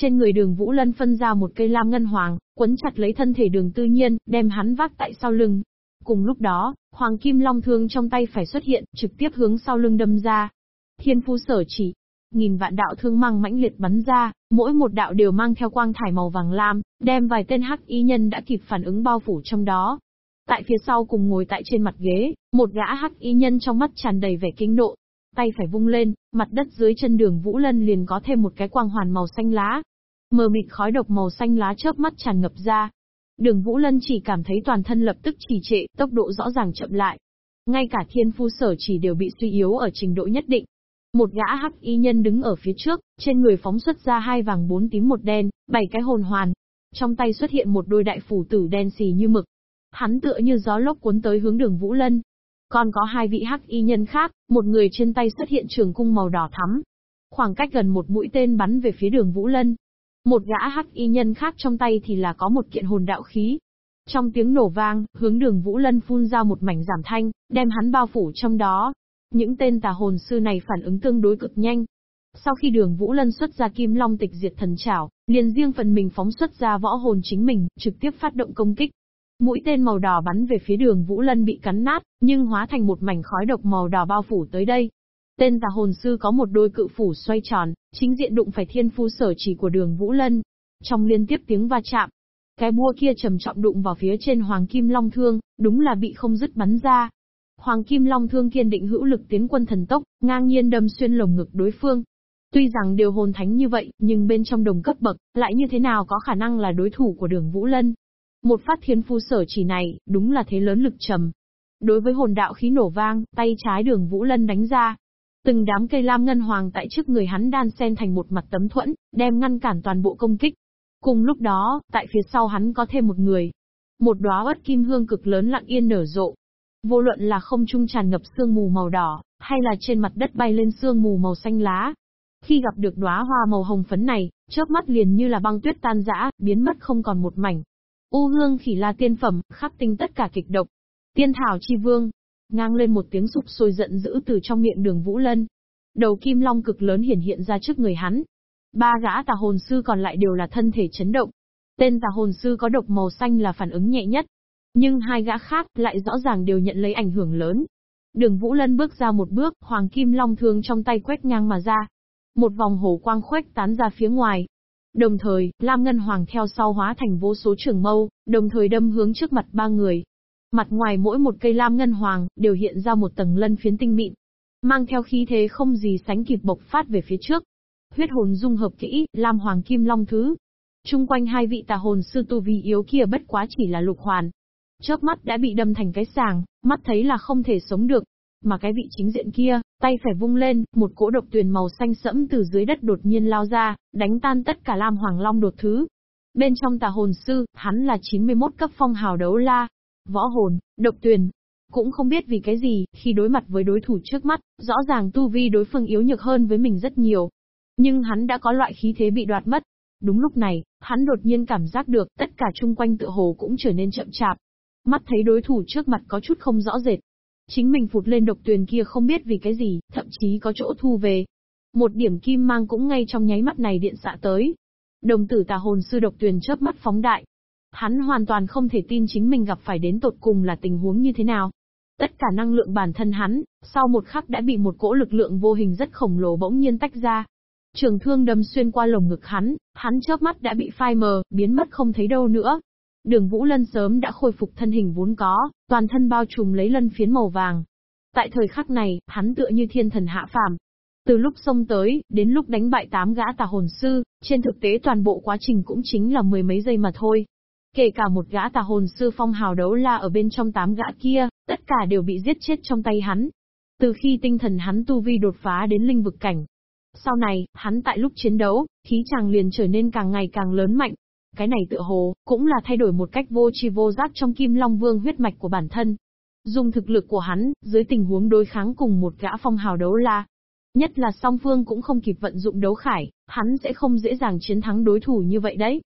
Trên người đường Vũ Lân phân ra một cây lam ngân hoàng, quấn chặt lấy thân thể đường tư nhiên, đem hắn vác tại sau lưng. Cùng lúc đó, hoàng kim long thương trong tay phải xuất hiện, trực tiếp hướng sau lưng đâm ra. Thiên phu sở chỉ, nghìn vạn đạo thương mang mãnh liệt bắn ra, mỗi một đạo đều mang theo quang thải màu vàng lam, đem vài tên hắc y nhân đã kịp phản ứng bao phủ trong đó. Tại phía sau cùng ngồi tại trên mặt ghế, một gã hắc y nhân trong mắt tràn đầy vẻ kinh nộ. Tay phải vung lên, mặt đất dưới chân đường Vũ Lân liền có thêm một cái quang hoàn màu xanh lá. Mờ mịt khói độc màu xanh lá chớp mắt tràn ngập ra. Đường Vũ Lân chỉ cảm thấy toàn thân lập tức trì trệ, tốc độ rõ ràng chậm lại. Ngay cả thiên phu sở chỉ đều bị suy yếu ở trình độ nhất định, một gã hắc y nhân đứng ở phía trước, trên người phóng xuất ra hai vàng bốn tím một đen, bảy cái hồn hoàn. Trong tay xuất hiện một đôi đại phủ tử đen xì như mực. Hắn tựa như gió lốc cuốn tới hướng đường Vũ Lân. Còn có hai vị hắc y nhân khác, một người trên tay xuất hiện trường cung màu đỏ thắm. Khoảng cách gần một mũi tên bắn về phía đường Vũ Lân. Một gã hắc y nhân khác trong tay thì là có một kiện hồn đạo khí, trong tiếng nổ vang, hướng đường Vũ Lân phun ra một mảnh giảm thanh, đem hắn bao phủ trong đó. Những tên tà hồn sư này phản ứng tương đối cực nhanh. Sau khi đường Vũ Lân xuất ra kim long tịch diệt thần trảo, liền riêng phần mình phóng xuất ra võ hồn chính mình, trực tiếp phát động công kích. Mũi tên màu đỏ bắn về phía đường Vũ Lân bị cắn nát, nhưng hóa thành một mảnh khói độc màu đỏ bao phủ tới đây. Tên tà hồn sư có một đôi cự phủ xoay tròn, chính diện đụng phải thiên phu sở chỉ của đường Vũ Lân. Trong liên tiếp tiếng va chạm, cái búa kia trầm trọng đụng vào phía trên hoàng kim long thương, đúng là bị không dứt bắn ra. Hoàng Kim Long Thương kiên định hữu lực tiến quân thần tốc, ngang nhiên đâm xuyên lồng ngực đối phương. Tuy rằng điều hồn thánh như vậy, nhưng bên trong đồng cấp bậc, lại như thế nào có khả năng là đối thủ của đường Vũ Lân. Một phát thiên phu sở chỉ này, đúng là thế lớn lực trầm. Đối với hồn đạo khí nổ vang, tay trái đường Vũ Lân đánh ra. Từng đám cây lam ngân hoàng tại trước người hắn đan xen thành một mặt tấm thuẫn, đem ngăn cản toàn bộ công kích. Cùng lúc đó, tại phía sau hắn có thêm một người. Một đóa ớt kim hương cực lớn lặng yên nở rộ, Vô luận là không trung tràn ngập sương mù màu đỏ, hay là trên mặt đất bay lên sương mù màu xanh lá. Khi gặp được đóa hoa màu hồng phấn này, chớp mắt liền như là băng tuyết tan rã, biến mất không còn một mảnh. U hương khỉ la tiên phẩm, khắc tinh tất cả kịch độc. Tiên thảo chi vương, ngang lên một tiếng sụp sôi giận dữ từ trong miệng đường Vũ Lân. Đầu kim long cực lớn hiển hiện ra trước người hắn. Ba gã tà hồn sư còn lại đều là thân thể chấn động. Tên tà hồn sư có độc màu xanh là phản ứng nhẹ nhất, nhưng hai gã khác lại rõ ràng đều nhận lấy ảnh hưởng lớn. Đường Vũ Lân bước ra một bước, hoàng kim long thương trong tay quét ngang mà ra. Một vòng hổ quang khuếch tán ra phía ngoài. Đồng thời, Lam Ngân Hoàng theo sau hóa thành vô số trường mâu, đồng thời đâm hướng trước mặt ba người. Mặt ngoài mỗi một cây Lam Ngân Hoàng, đều hiện ra một tầng lân phiến tinh mịn. Mang theo khí thế không gì sánh kịp bộc phát về phía trước. Huyết hồn dung hợp kỹ, Lam Hoàng Kim Long Thứ, Trung quanh hai vị tà hồn sư tu vi yếu kia bất quá chỉ là lục hoàn, chớp mắt đã bị đâm thành cái sàng, mắt thấy là không thể sống được. Mà cái vị chính diện kia, tay phải vung lên, một cỗ độc tuyền màu xanh sẫm từ dưới đất đột nhiên lao ra, đánh tan tất cả Lam Hoàng Long đột thứ. Bên trong tà hồn sư, hắn là 91 cấp phong hào đấu la. Võ hồn, độc tuyền. Cũng không biết vì cái gì, khi đối mặt với đối thủ trước mắt, rõ ràng tu vi đối phương yếu nhược hơn với mình rất nhiều. Nhưng hắn đã có loại khí thế bị đoạt mất. Đúng lúc này, hắn đột nhiên cảm giác được tất cả chung quanh tựa hồ cũng trở nên chậm chạp, Mắt thấy đối thủ trước mặt có chút không rõ rệt. Chính mình phụt lên độc tuyền kia không biết vì cái gì, thậm chí có chỗ thu về. Một điểm kim mang cũng ngay trong nháy mắt này điện xạ tới. Đồng tử tà hồn sư độc tuyền chớp mắt phóng đại. Hắn hoàn toàn không thể tin chính mình gặp phải đến tột cùng là tình huống như thế nào. Tất cả năng lượng bản thân hắn, sau một khắc đã bị một cỗ lực lượng vô hình rất khổng lồ bỗng nhiên tách ra. Trường thương đâm xuyên qua lồng ngực hắn, hắn chớp mắt đã bị phai mờ, biến mất không thấy đâu nữa. Đường Vũ Lân sớm đã khôi phục thân hình vốn có, toàn thân bao trùm lấy lân phiến màu vàng. Tại thời khắc này, hắn tựa như thiên thần hạ phàm. Từ lúc xông tới, đến lúc đánh bại tám gã tà hồn sư, trên thực tế toàn bộ quá trình cũng chính là mười mấy giây mà thôi. Kể cả một gã tà hồn sư phong hào đấu la ở bên trong tám gã kia, tất cả đều bị giết chết trong tay hắn. Từ khi tinh thần hắn tu vi đột phá đến linh vực cảnh. Sau này, hắn tại lúc chiến đấu, khí chàng liền trở nên càng ngày càng lớn mạnh, cái này tựa hồ, cũng là thay đổi một cách vô tri vô giác trong kim long vương huyết mạch của bản thân. Dùng thực lực của hắn, dưới tình huống đối kháng cùng một gã phong hào đấu la. Nhất là song phương cũng không kịp vận dụng đấu khải, hắn sẽ không dễ dàng chiến thắng đối thủ như vậy đấy.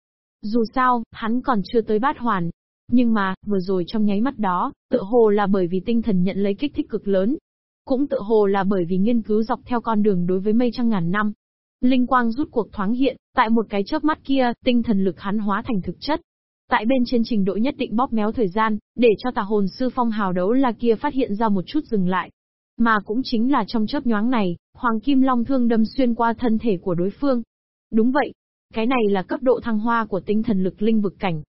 Dù sao, hắn còn chưa tới bát hoàn. Nhưng mà, vừa rồi trong nháy mắt đó, tựa hồ là bởi vì tinh thần nhận lấy kích thích cực lớn. Cũng tựa hồ là bởi vì nghiên cứu dọc theo con đường đối với mây trăng ngàn năm. Linh quang rút cuộc thoáng hiện, tại một cái chớp mắt kia, tinh thần lực hắn hóa thành thực chất. Tại bên trên trình độ nhất định bóp méo thời gian, để cho tà hồn sư phong hào đấu la kia phát hiện ra một chút dừng lại. Mà cũng chính là trong chớp nhoáng này, Hoàng Kim Long thương đâm xuyên qua thân thể của đối phương. Đúng vậy, cái này là cấp độ thăng hoa của tinh thần lực linh vực cảnh.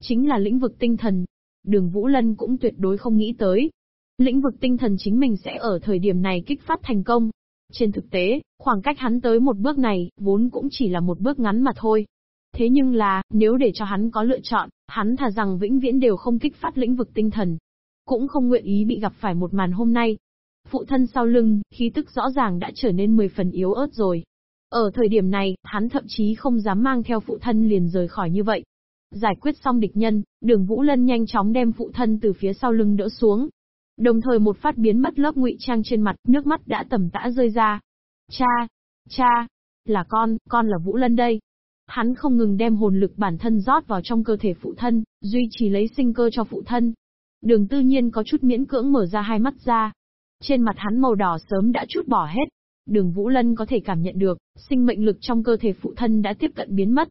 Chính là lĩnh vực tinh thần. Đường Vũ Lân cũng tuyệt đối không nghĩ tới. Lĩnh vực tinh thần chính mình sẽ ở thời điểm này kích phát thành công. Trên thực tế, khoảng cách hắn tới một bước này, vốn cũng chỉ là một bước ngắn mà thôi. Thế nhưng là, nếu để cho hắn có lựa chọn, hắn thà rằng vĩnh viễn đều không kích phát lĩnh vực tinh thần. Cũng không nguyện ý bị gặp phải một màn hôm nay. Phụ thân sau lưng, khí tức rõ ràng đã trở nên 10 phần yếu ớt rồi. Ở thời điểm này, hắn thậm chí không dám mang theo phụ thân liền rời khỏi như vậy. Giải quyết xong địch nhân, đường Vũ Lân nhanh chóng đem phụ thân từ phía sau lưng đỡ xuống. Đồng thời một phát biến mất lớp ngụy trang trên mặt, nước mắt đã tầm tã rơi ra. Cha, cha, là con, con là Vũ Lân đây. Hắn không ngừng đem hồn lực bản thân rót vào trong cơ thể phụ thân, duy trì lấy sinh cơ cho phụ thân. Đường tư nhiên có chút miễn cưỡng mở ra hai mắt ra. Trên mặt hắn màu đỏ sớm đã chút bỏ hết, Đường Vũ Lân có thể cảm nhận được, sinh mệnh lực trong cơ thể phụ thân đã tiếp cận biến mất.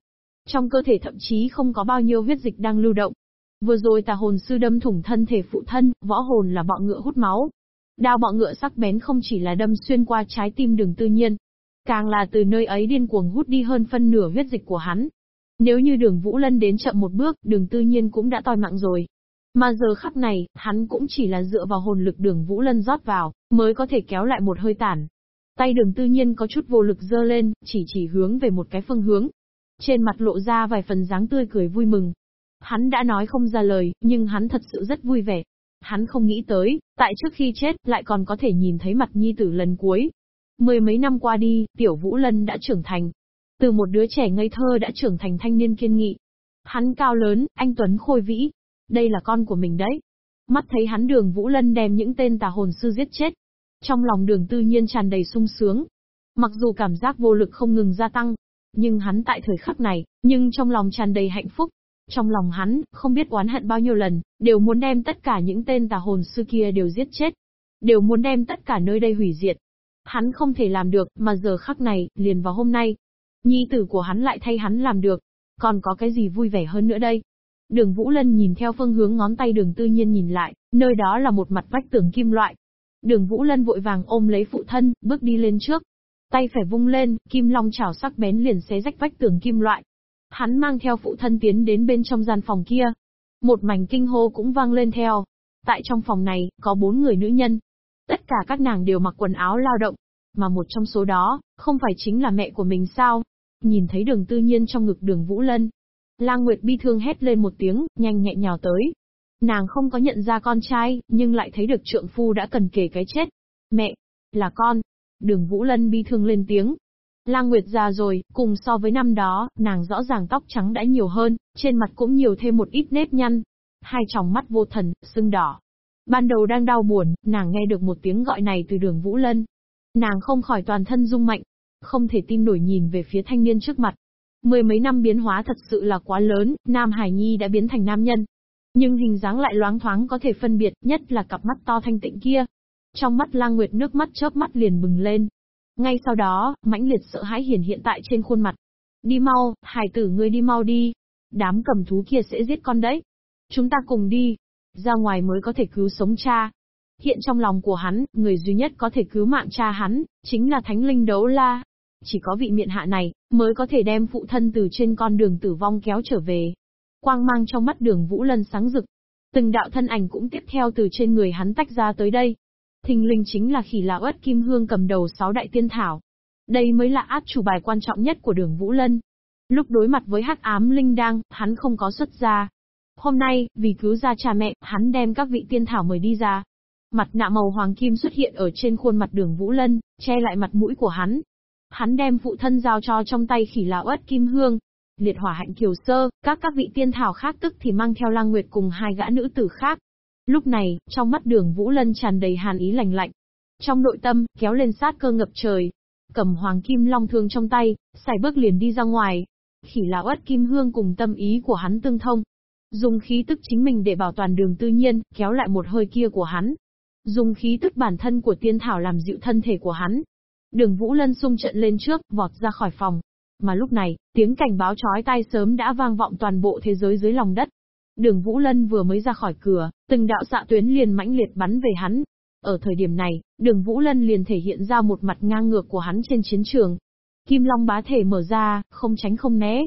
Trong cơ thể thậm chí không có bao nhiêu huyết dịch đang lưu động. Vừa rồi tà hồn sư đâm thủng thân thể phụ thân, võ hồn là bọ ngựa hút máu. Đao bọ ngựa sắc bén không chỉ là đâm xuyên qua trái tim đường tư nhiên, càng là từ nơi ấy điên cuồng hút đi hơn phân nửa huyết dịch của hắn. Nếu như đường Vũ Lân đến chậm một bước, đường tư nhiên cũng đã toi mạng rồi. Mà giờ khắc này, hắn cũng chỉ là dựa vào hồn lực đường Vũ Lân rót vào, mới có thể kéo lại một hơi tản. Tay đường tư nhiên có chút vô lực dơ lên, chỉ chỉ hướng về một cái phương hướng. Trên mặt lộ ra vài phần dáng tươi cười vui mừng. Hắn đã nói không ra lời, nhưng hắn thật sự rất vui vẻ. Hắn không nghĩ tới, tại trước khi chết, lại còn có thể nhìn thấy mặt nhi tử lần cuối. Mười mấy năm qua đi, tiểu Vũ Lân đã trưởng thành. Từ một đứa trẻ ngây thơ đã trưởng thành thanh niên kiên nghị. Hắn cao lớn, anh Tuấn khôi vĩ. Đây là con của mình đấy. Mắt thấy hắn đường Vũ Lân đem những tên tà hồn sư giết chết, trong lòng đường tư nhiên tràn đầy sung sướng. Mặc dù cảm giác vô lực không ngừng gia tăng, nhưng hắn tại thời khắc này, nhưng trong lòng tràn đầy hạnh phúc. Trong lòng hắn, không biết oán hận bao nhiêu lần, đều muốn đem tất cả những tên tà hồn sư kia đều giết chết. Đều muốn đem tất cả nơi đây hủy diệt. Hắn không thể làm được, mà giờ khắc này, liền vào hôm nay. Nhi tử của hắn lại thay hắn làm được. Còn có cái gì vui vẻ hơn nữa đây? Đường Vũ Lân nhìn theo phương hướng ngón tay đường tư nhiên nhìn lại, nơi đó là một mặt vách tường kim loại, Đường Vũ Lân vội vàng ôm lấy phụ thân, bước đi lên trước. Tay phải vung lên, kim long chảo sắc bén liền xé rách vách tường kim loại. Hắn mang theo phụ thân tiến đến bên trong gian phòng kia. Một mảnh kinh hô cũng vang lên theo. Tại trong phòng này, có bốn người nữ nhân. Tất cả các nàng đều mặc quần áo lao động. Mà một trong số đó, không phải chính là mẹ của mình sao? Nhìn thấy đường tư nhiên trong ngực đường Vũ Lân. Lang Nguyệt bi thương hét lên một tiếng, nhanh nhẹ nhào tới, Nàng không có nhận ra con trai, nhưng lại thấy được trượng phu đã cần kể cái chết. Mẹ, là con. Đường Vũ Lân bi thương lên tiếng. Lang Nguyệt già rồi, cùng so với năm đó, nàng rõ ràng tóc trắng đã nhiều hơn, trên mặt cũng nhiều thêm một ít nếp nhăn. Hai tròng mắt vô thần, sưng đỏ. Ban đầu đang đau buồn, nàng nghe được một tiếng gọi này từ đường Vũ Lân. Nàng không khỏi toàn thân rung mạnh, không thể tin nổi nhìn về phía thanh niên trước mặt. Mười mấy năm biến hóa thật sự là quá lớn, Nam Hải Nhi đã biến thành nam nhân, nhưng hình dáng lại loáng thoáng có thể phân biệt, nhất là cặp mắt to thanh tịnh kia. Trong mắt lang nguyệt nước mắt chớp mắt liền bừng lên. Ngay sau đó, mãnh liệt sợ hãi hiển hiện tại trên khuôn mặt. Đi mau, hải tử ngươi đi mau đi. Đám cầm thú kia sẽ giết con đấy. Chúng ta cùng đi. Ra ngoài mới có thể cứu sống cha. Hiện trong lòng của hắn, người duy nhất có thể cứu mạng cha hắn, chính là thánh linh đấu la. Chỉ có vị miện hạ này, mới có thể đem phụ thân từ trên con đường tử vong kéo trở về. Quang mang trong mắt đường Vũ Lân sáng rực. Từng đạo thân ảnh cũng tiếp theo từ trên người hắn tách ra tới đây. Thình linh chính là khỉ lão ất kim hương cầm đầu sáu đại tiên thảo. Đây mới là át chủ bài quan trọng nhất của đường Vũ Lân. Lúc đối mặt với hắc ám linh đang, hắn không có xuất ra. Hôm nay, vì cứu ra cha mẹ, hắn đem các vị tiên thảo mời đi ra. Mặt nạ màu hoàng kim xuất hiện ở trên khuôn mặt đường Vũ Lân, che lại mặt mũi của hắn. Hắn đem phụ thân giao cho trong tay khỉ lão ất kim hương, liệt hỏa hạnh kiều sơ, các các vị tiên thảo khác tức thì mang theo lang nguyệt cùng hai gã nữ tử khác. Lúc này, trong mắt đường Vũ Lân tràn đầy hàn ý lành lạnh. Trong nội tâm, kéo lên sát cơ ngập trời. Cầm hoàng kim long thương trong tay, xài bước liền đi ra ngoài. Khỉ lão uất kim hương cùng tâm ý của hắn tương thông. Dùng khí tức chính mình để bảo toàn đường tư nhiên, kéo lại một hơi kia của hắn. Dùng khí tức bản thân của tiên thảo làm dịu thân thể của hắn. Đường Vũ Lân sung trận lên trước, vọt ra khỏi phòng. Mà lúc này, tiếng cảnh báo chói tai sớm đã vang vọng toàn bộ thế giới dưới lòng đất. Đường Vũ Lân vừa mới ra khỏi cửa, từng đạo xạ tuyến liền mãnh liệt bắn về hắn. Ở thời điểm này, đường Vũ Lân liền thể hiện ra một mặt ngang ngược của hắn trên chiến trường. Kim Long bá thể mở ra, không tránh không né.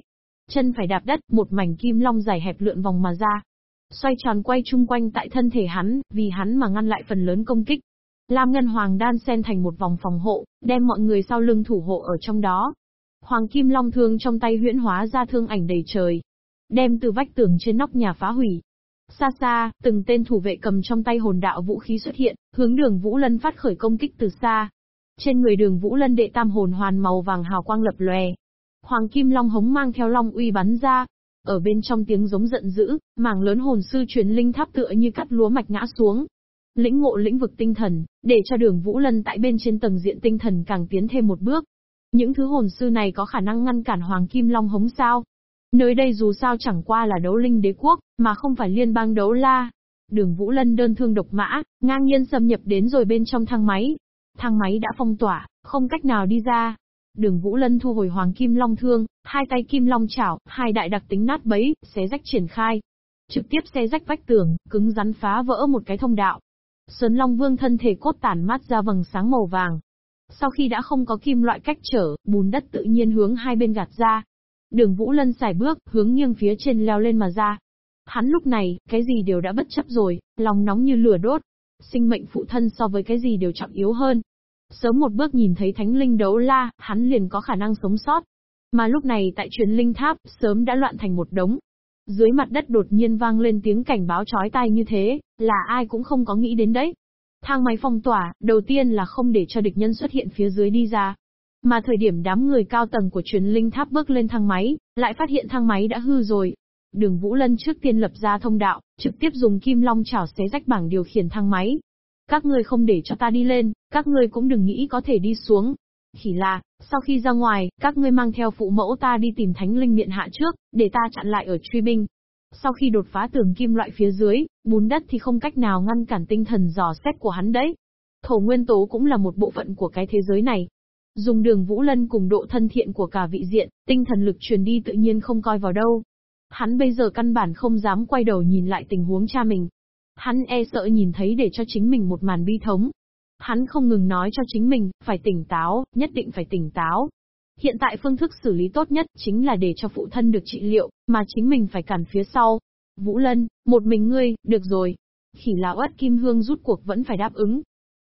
Chân phải đạp đất, một mảnh kim long dài hẹp lượn vòng mà ra. Xoay tròn quay chung quanh tại thân thể hắn, vì hắn mà ngăn lại phần lớn công kích. Lam Ngân Hoàng đan xen thành một vòng phòng hộ, đem mọi người sau lưng thủ hộ ở trong đó. Hoàng Kim Long thương trong tay huyễn hóa ra thương ảnh đầy trời, đem từ vách tường trên nóc nhà phá hủy. Xa xa, từng tên thủ vệ cầm trong tay hồn đạo vũ khí xuất hiện, hướng đường Vũ Lân phát khởi công kích từ xa. Trên người đường Vũ Lân đệ tam hồn hoàn màu vàng hào quang lập lòe. Hoàng Kim Long hống mang theo long uy bắn ra. Ở bên trong tiếng giống giận dữ, mảng lớn hồn sư truyền linh tháp tựa như cắt lúa mạch ngã xuống. Lĩnh ngộ lĩnh vực tinh thần, để cho đường Vũ Lân tại bên trên tầng diện tinh thần càng tiến thêm một bước. Những thứ hồn sư này có khả năng ngăn cản Hoàng Kim Long hống sao? Nơi đây dù sao chẳng qua là đấu linh đế quốc, mà không phải liên bang đấu la. Đường Vũ Lân đơn thương độc mã, ngang nhiên xâm nhập đến rồi bên trong thang máy. Thang máy đã phong tỏa, không cách nào đi ra. Đường Vũ Lân thu hồi hoàng kim long thương, hai tay kim long chảo, hai đại đặc tính nát bấy, xé rách triển khai. Trực tiếp xé rách vách tường, cứng rắn phá vỡ một cái thông đạo. Sơn Long Vương thân thể cốt tản mát ra vầng sáng màu vàng. Sau khi đã không có kim loại cách trở, bùn đất tự nhiên hướng hai bên gạt ra, Đường Vũ Lân xài bước, hướng nghiêng phía trên leo lên mà ra. Hắn lúc này, cái gì đều đã bất chấp rồi, lòng nóng như lửa đốt. Sinh mệnh phụ thân so với cái gì đều trọng yếu hơn. Sớm một bước nhìn thấy thánh linh đấu la, hắn liền có khả năng sống sót. Mà lúc này tại truyền linh tháp, sớm đã loạn thành một đống. Dưới mặt đất đột nhiên vang lên tiếng cảnh báo chói tai như thế, là ai cũng không có nghĩ đến đấy. Thang máy phong tỏa, đầu tiên là không để cho địch nhân xuất hiện phía dưới đi ra. Mà thời điểm đám người cao tầng của truyền linh tháp bước lên thang máy, lại phát hiện thang máy đã hư rồi. Đường Vũ Lân trước tiên lập ra thông đạo, trực tiếp dùng kim long chảo xé rách bảng điều khiển thang máy. Các ngươi không để cho ta đi lên, các ngươi cũng đừng nghĩ có thể đi xuống. Chỉ là, sau khi ra ngoài, các ngươi mang theo phụ mẫu ta đi tìm thánh linh miện hạ trước, để ta chặn lại ở truy binh. Sau khi đột phá tường kim loại phía dưới, bùn đất thì không cách nào ngăn cản tinh thần dò xét của hắn đấy. Thổ nguyên tố cũng là một bộ phận của cái thế giới này, Dùng đường Vũ Lân cùng độ thân thiện của cả vị diện, tinh thần lực truyền đi tự nhiên không coi vào đâu. Hắn bây giờ căn bản không dám quay đầu nhìn lại tình huống cha mình. Hắn e sợ nhìn thấy để cho chính mình một màn bi thống. Hắn không ngừng nói cho chính mình, phải tỉnh táo, nhất định phải tỉnh táo. Hiện tại phương thức xử lý tốt nhất chính là để cho phụ thân được trị liệu, mà chính mình phải cản phía sau. Vũ Lân, một mình ngươi, được rồi. Khỉ lão ất kim hương rút cuộc vẫn phải đáp ứng.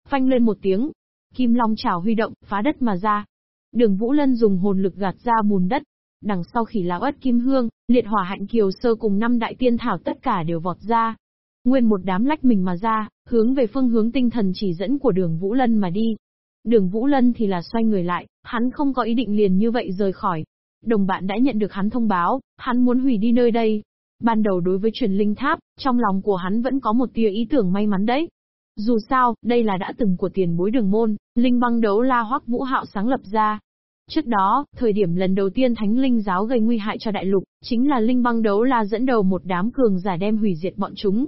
Phanh lên một tiếng, Kim Long chảo huy động, phá đất mà ra. Đường Vũ Lân dùng hồn lực gạt ra bùn đất. Đằng sau khỉ lão ất kim hương, liệt hỏa hạnh kiều sơ cùng năm đại tiên thảo tất cả đều vọt ra. Nguyên một đám lách mình mà ra, hướng về phương hướng tinh thần chỉ dẫn của đường Vũ Lân mà đi. Đường Vũ Lân thì là xoay người lại, hắn không có ý định liền như vậy rời khỏi. Đồng bạn đã nhận được hắn thông báo, hắn muốn hủy đi nơi đây. Ban đầu đối với truyền linh tháp, trong lòng của hắn vẫn có một tia ý tưởng may mắn đấy. Dù sao, đây là đã từng của tiền bối đường môn, linh băng đấu la hoắc vũ hạo sáng lập ra. Trước đó, thời điểm lần đầu tiên thánh linh giáo gây nguy hại cho đại lục, chính là linh băng đấu la dẫn đầu một đám cường giả đem hủy diệt bọn chúng.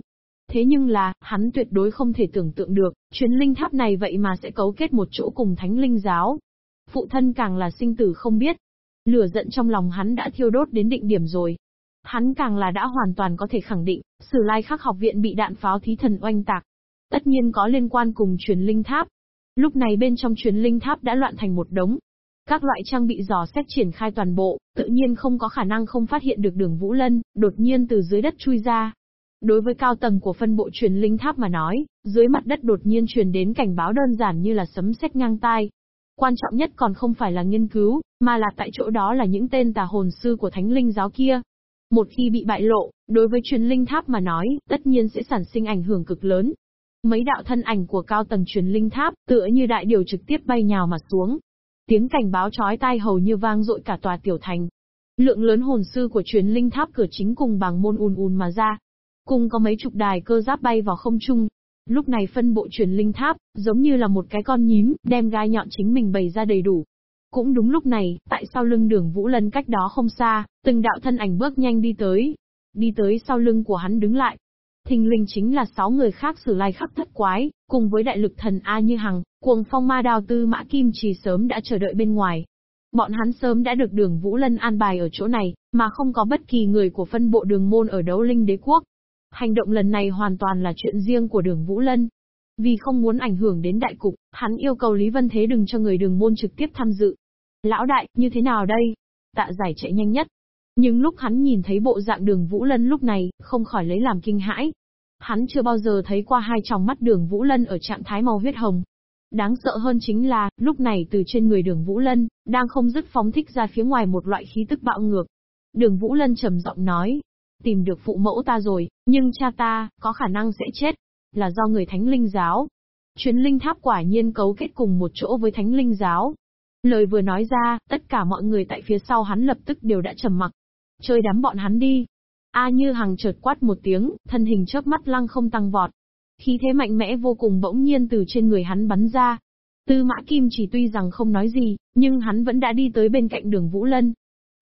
Thế nhưng là, hắn tuyệt đối không thể tưởng tượng được, chuyến linh tháp này vậy mà sẽ cấu kết một chỗ cùng thánh linh giáo. Phụ thân càng là sinh tử không biết. Lửa giận trong lòng hắn đã thiêu đốt đến định điểm rồi. Hắn càng là đã hoàn toàn có thể khẳng định, sử lai khắc học viện bị đạn pháo thí thần oanh tạc, Tất nhiên có liên quan cùng truyền linh tháp. Lúc này bên trong truyền linh tháp đã loạn thành một đống. Các loại trang bị dò xét triển khai toàn bộ, tự nhiên không có khả năng không phát hiện được đường Vũ Lân, đột nhiên từ dưới đất chui ra. Đối với cao tầng của phân bộ truyền linh tháp mà nói, dưới mặt đất đột nhiên truyền đến cảnh báo đơn giản như là sấm sét ngang tai. Quan trọng nhất còn không phải là nghiên cứu, mà là tại chỗ đó là những tên tà hồn sư của thánh linh giáo kia. Một khi bị bại lộ, đối với truyền linh tháp mà nói, tất nhiên sẽ sản sinh ảnh hưởng cực lớn, Mấy đạo thân ảnh của cao tầng truyền linh tháp, tựa như đại điều trực tiếp bay nhào mà xuống. Tiếng cảnh báo chói tai hầu như vang dội cả tòa tiểu thành. Lượng lớn hồn sư của truyền linh tháp cửa chính cùng bằng môn ùn ùn mà ra. Cùng có mấy chục đài cơ giáp bay vào không trung. Lúc này phân bộ truyền linh tháp, giống như là một cái con nhím, đem gai nhọn chính mình bày ra đầy đủ. Cũng đúng lúc này, tại sau lưng đường Vũ Lân cách đó không xa, từng đạo thân ảnh bước nhanh đi tới. Đi tới sau lưng của hắn đứng lại, thình linh chính là sáu người khác sử lai khắc thất quái, cùng với đại lực thần A Như Hằng, cuồng phong ma đào tư mã kim chỉ sớm đã chờ đợi bên ngoài. Bọn hắn sớm đã được đường Vũ Lân an bài ở chỗ này, mà không có bất kỳ người của phân bộ đường môn ở đấu linh đế quốc. Hành động lần này hoàn toàn là chuyện riêng của đường Vũ Lân. Vì không muốn ảnh hưởng đến đại cục, hắn yêu cầu Lý Vân Thế đừng cho người đường môn trực tiếp tham dự. Lão đại, như thế nào đây? Tạ giải chạy nhanh nhất. Nhưng lúc hắn nhìn thấy bộ dạng đường Vũ Lân lúc này, không khỏi lấy làm kinh hãi. Hắn chưa bao giờ thấy qua hai tròng mắt đường Vũ Lân ở trạng thái màu huyết hồng. Đáng sợ hơn chính là, lúc này từ trên người đường Vũ Lân, đang không dứt phóng thích ra phía ngoài một loại khí tức bạo ngược. Đường Vũ Lân trầm giọng nói, tìm được phụ mẫu ta rồi, nhưng cha ta, có khả năng sẽ chết, là do người thánh linh giáo. Chuyến linh tháp quả nhiên cấu kết cùng một chỗ với thánh linh giáo. Lời vừa nói ra, tất cả mọi người tại phía sau hắn lập tức đều đã trầm mặc. Chơi đám bọn hắn đi. A như hằng chợt quát một tiếng, thân hình chớp mắt lăng không tăng vọt. Khí thế mạnh mẽ vô cùng bỗng nhiên từ trên người hắn bắn ra. Tư mã kim chỉ tuy rằng không nói gì, nhưng hắn vẫn đã đi tới bên cạnh đường Vũ Lân.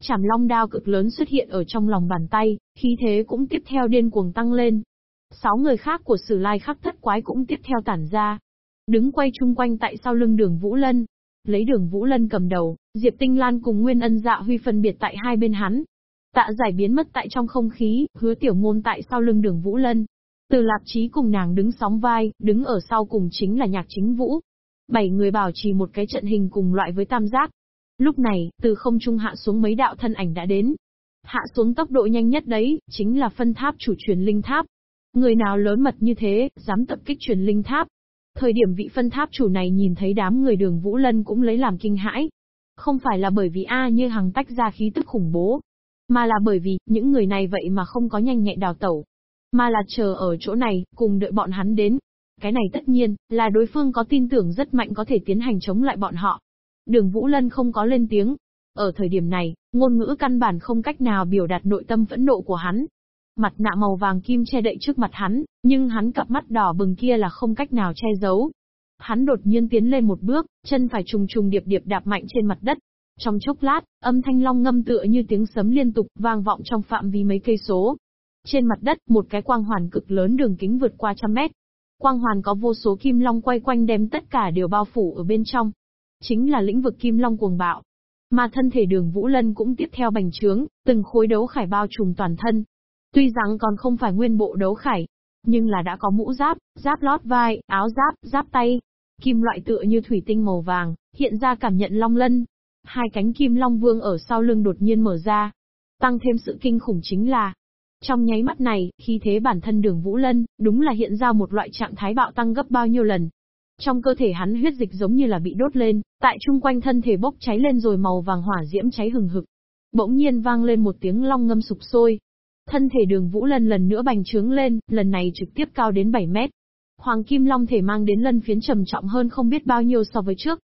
Chảm long đao cực lớn xuất hiện ở trong lòng bàn tay, khí thế cũng tiếp theo điên cuồng tăng lên. Sáu người khác của sử lai khắc thất quái cũng tiếp theo tản ra. Đứng quay chung quanh tại sau lưng đường Vũ Lân. Lấy đường Vũ Lân cầm đầu, Diệp Tinh Lan cùng Nguyên Ân Dạ Huy phân biệt tại hai bên hắn. Tạ giải biến mất tại trong không khí, hứa tiểu môn tại sau lưng đường Vũ Lân. Từ lạp trí cùng nàng đứng sóng vai, đứng ở sau cùng chính là nhạc chính vũ. Bảy người bảo trì một cái trận hình cùng loại với tam giác. Lúc này, từ không trung hạ xuống mấy đạo thân ảnh đã đến. Hạ xuống tốc độ nhanh nhất đấy, chính là phân tháp chủ truyền linh tháp. Người nào lớn mật như thế, dám tập kích truyền linh tháp. Thời điểm vị phân tháp chủ này nhìn thấy đám người đường Vũ Lân cũng lấy làm kinh hãi. Không phải là bởi vì A như hằng tách ra khí tức khủng bố, mà là bởi vì, những người này vậy mà không có nhanh nhẹn đào tẩu. Mà là chờ ở chỗ này, cùng đợi bọn hắn đến. Cái này tất nhiên, là đối phương có tin tưởng rất mạnh có thể tiến hành chống lại bọn họ. Đường Vũ Lân không có lên tiếng. Ở thời điểm này, ngôn ngữ căn bản không cách nào biểu đạt nội tâm phẫn nộ của hắn. Mặt nạ màu vàng kim che đậy trước mặt hắn, nhưng hắn cặp mắt đỏ bừng kia là không cách nào che giấu. Hắn đột nhiên tiến lên một bước, chân phải trùng trùng điệp điệp đạp mạnh trên mặt đất. Trong chốc lát, âm thanh long ngâm tựa như tiếng sấm liên tục vang vọng trong phạm vi mấy cây số. Trên mặt đất, một cái quang hoàn cực lớn đường kính vượt qua trăm mét. Quang hoàn có vô số kim long quay quanh đem tất cả đều bao phủ ở bên trong. Chính là lĩnh vực kim long cuồng bạo. Mà thân thể đường Vũ Lân cũng tiếp theo bành trướng, từng khối đấu khải bao trùm toàn thân. Tuy rằng còn không phải nguyên bộ đấu khải, nhưng là đã có mũ giáp, giáp lót vai, áo giáp, giáp tay. Kim loại tựa như thủy tinh màu vàng, hiện ra cảm nhận long lân, Hai cánh kim long vương ở sau lưng đột nhiên mở ra. Tăng thêm sự kinh khủng chính là, trong nháy mắt này, khi thế bản thân đường Vũ Lân, đúng là hiện ra một loại trạng thái bạo tăng gấp bao nhiêu lần. Trong cơ thể hắn huyết dịch giống như là bị đốt lên, tại chung quanh thân thể bốc cháy lên rồi màu vàng hỏa diễm cháy hừng hực. Bỗng nhiên vang lên một tiếng long ngâm sụp sôi. Thân thể đường Vũ Lân lần nữa bành trướng lên, lần này trực tiếp cao đến 7 mét. Hoàng Kim Long thể mang đến lân phiến trầm trọng hơn không biết bao nhiêu so với trước.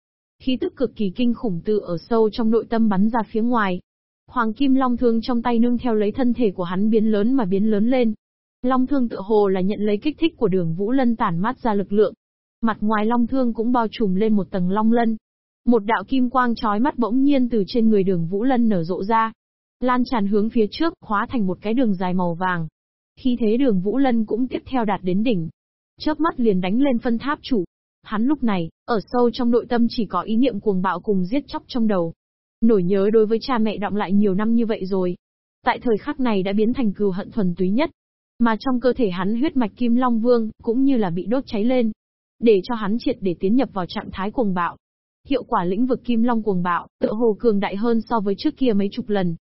Khí tức cực kỳ kinh khủng tự ở sâu trong nội tâm bắn ra phía ngoài. Hoàng kim long thương trong tay nương theo lấy thân thể của hắn biến lớn mà biến lớn lên. Long thương tự hồ là nhận lấy kích thích của đường Vũ Lân tản mát ra lực lượng. Mặt ngoài long thương cũng bao trùm lên một tầng long lân. Một đạo kim quang chói mắt bỗng nhiên từ trên người đường Vũ Lân nở rộ ra. Lan tràn hướng phía trước, hóa thành một cái đường dài màu vàng. Khi thế đường Vũ Lân cũng tiếp theo đạt đến đỉnh. Chớp mắt liền đánh lên phân tháp chủ. Hắn lúc này, ở sâu trong nội tâm chỉ có ý niệm cuồng bạo cùng giết chóc trong đầu. Nổi nhớ đối với cha mẹ động lại nhiều năm như vậy rồi. Tại thời khắc này đã biến thành cừu hận thuần túy nhất. Mà trong cơ thể hắn huyết mạch Kim Long Vương, cũng như là bị đốt cháy lên. Để cho hắn triệt để tiến nhập vào trạng thái cuồng bạo. Hiệu quả lĩnh vực Kim Long cuồng bạo, tựa hồ cường đại hơn so với trước kia mấy chục lần.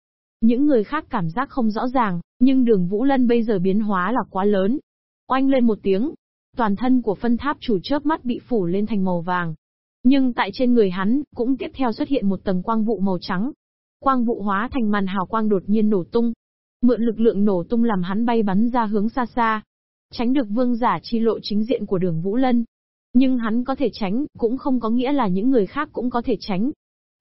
Những người khác cảm giác không rõ ràng, nhưng đường Vũ Lân bây giờ biến hóa là quá lớn. Oanh lên một tiếng, Toàn thân của phân tháp chủ chớp mắt bị phủ lên thành màu vàng. Nhưng tại trên người hắn, cũng tiếp theo xuất hiện một tầng quang vụ màu trắng. Quang vụ hóa thành màn hào quang đột nhiên nổ tung. Mượn lực lượng nổ tung làm hắn bay bắn ra hướng xa xa. Tránh được vương giả chi lộ chính diện của đường Vũ Lân. Nhưng hắn có thể tránh, cũng không có nghĩa là những người khác cũng có thể tránh.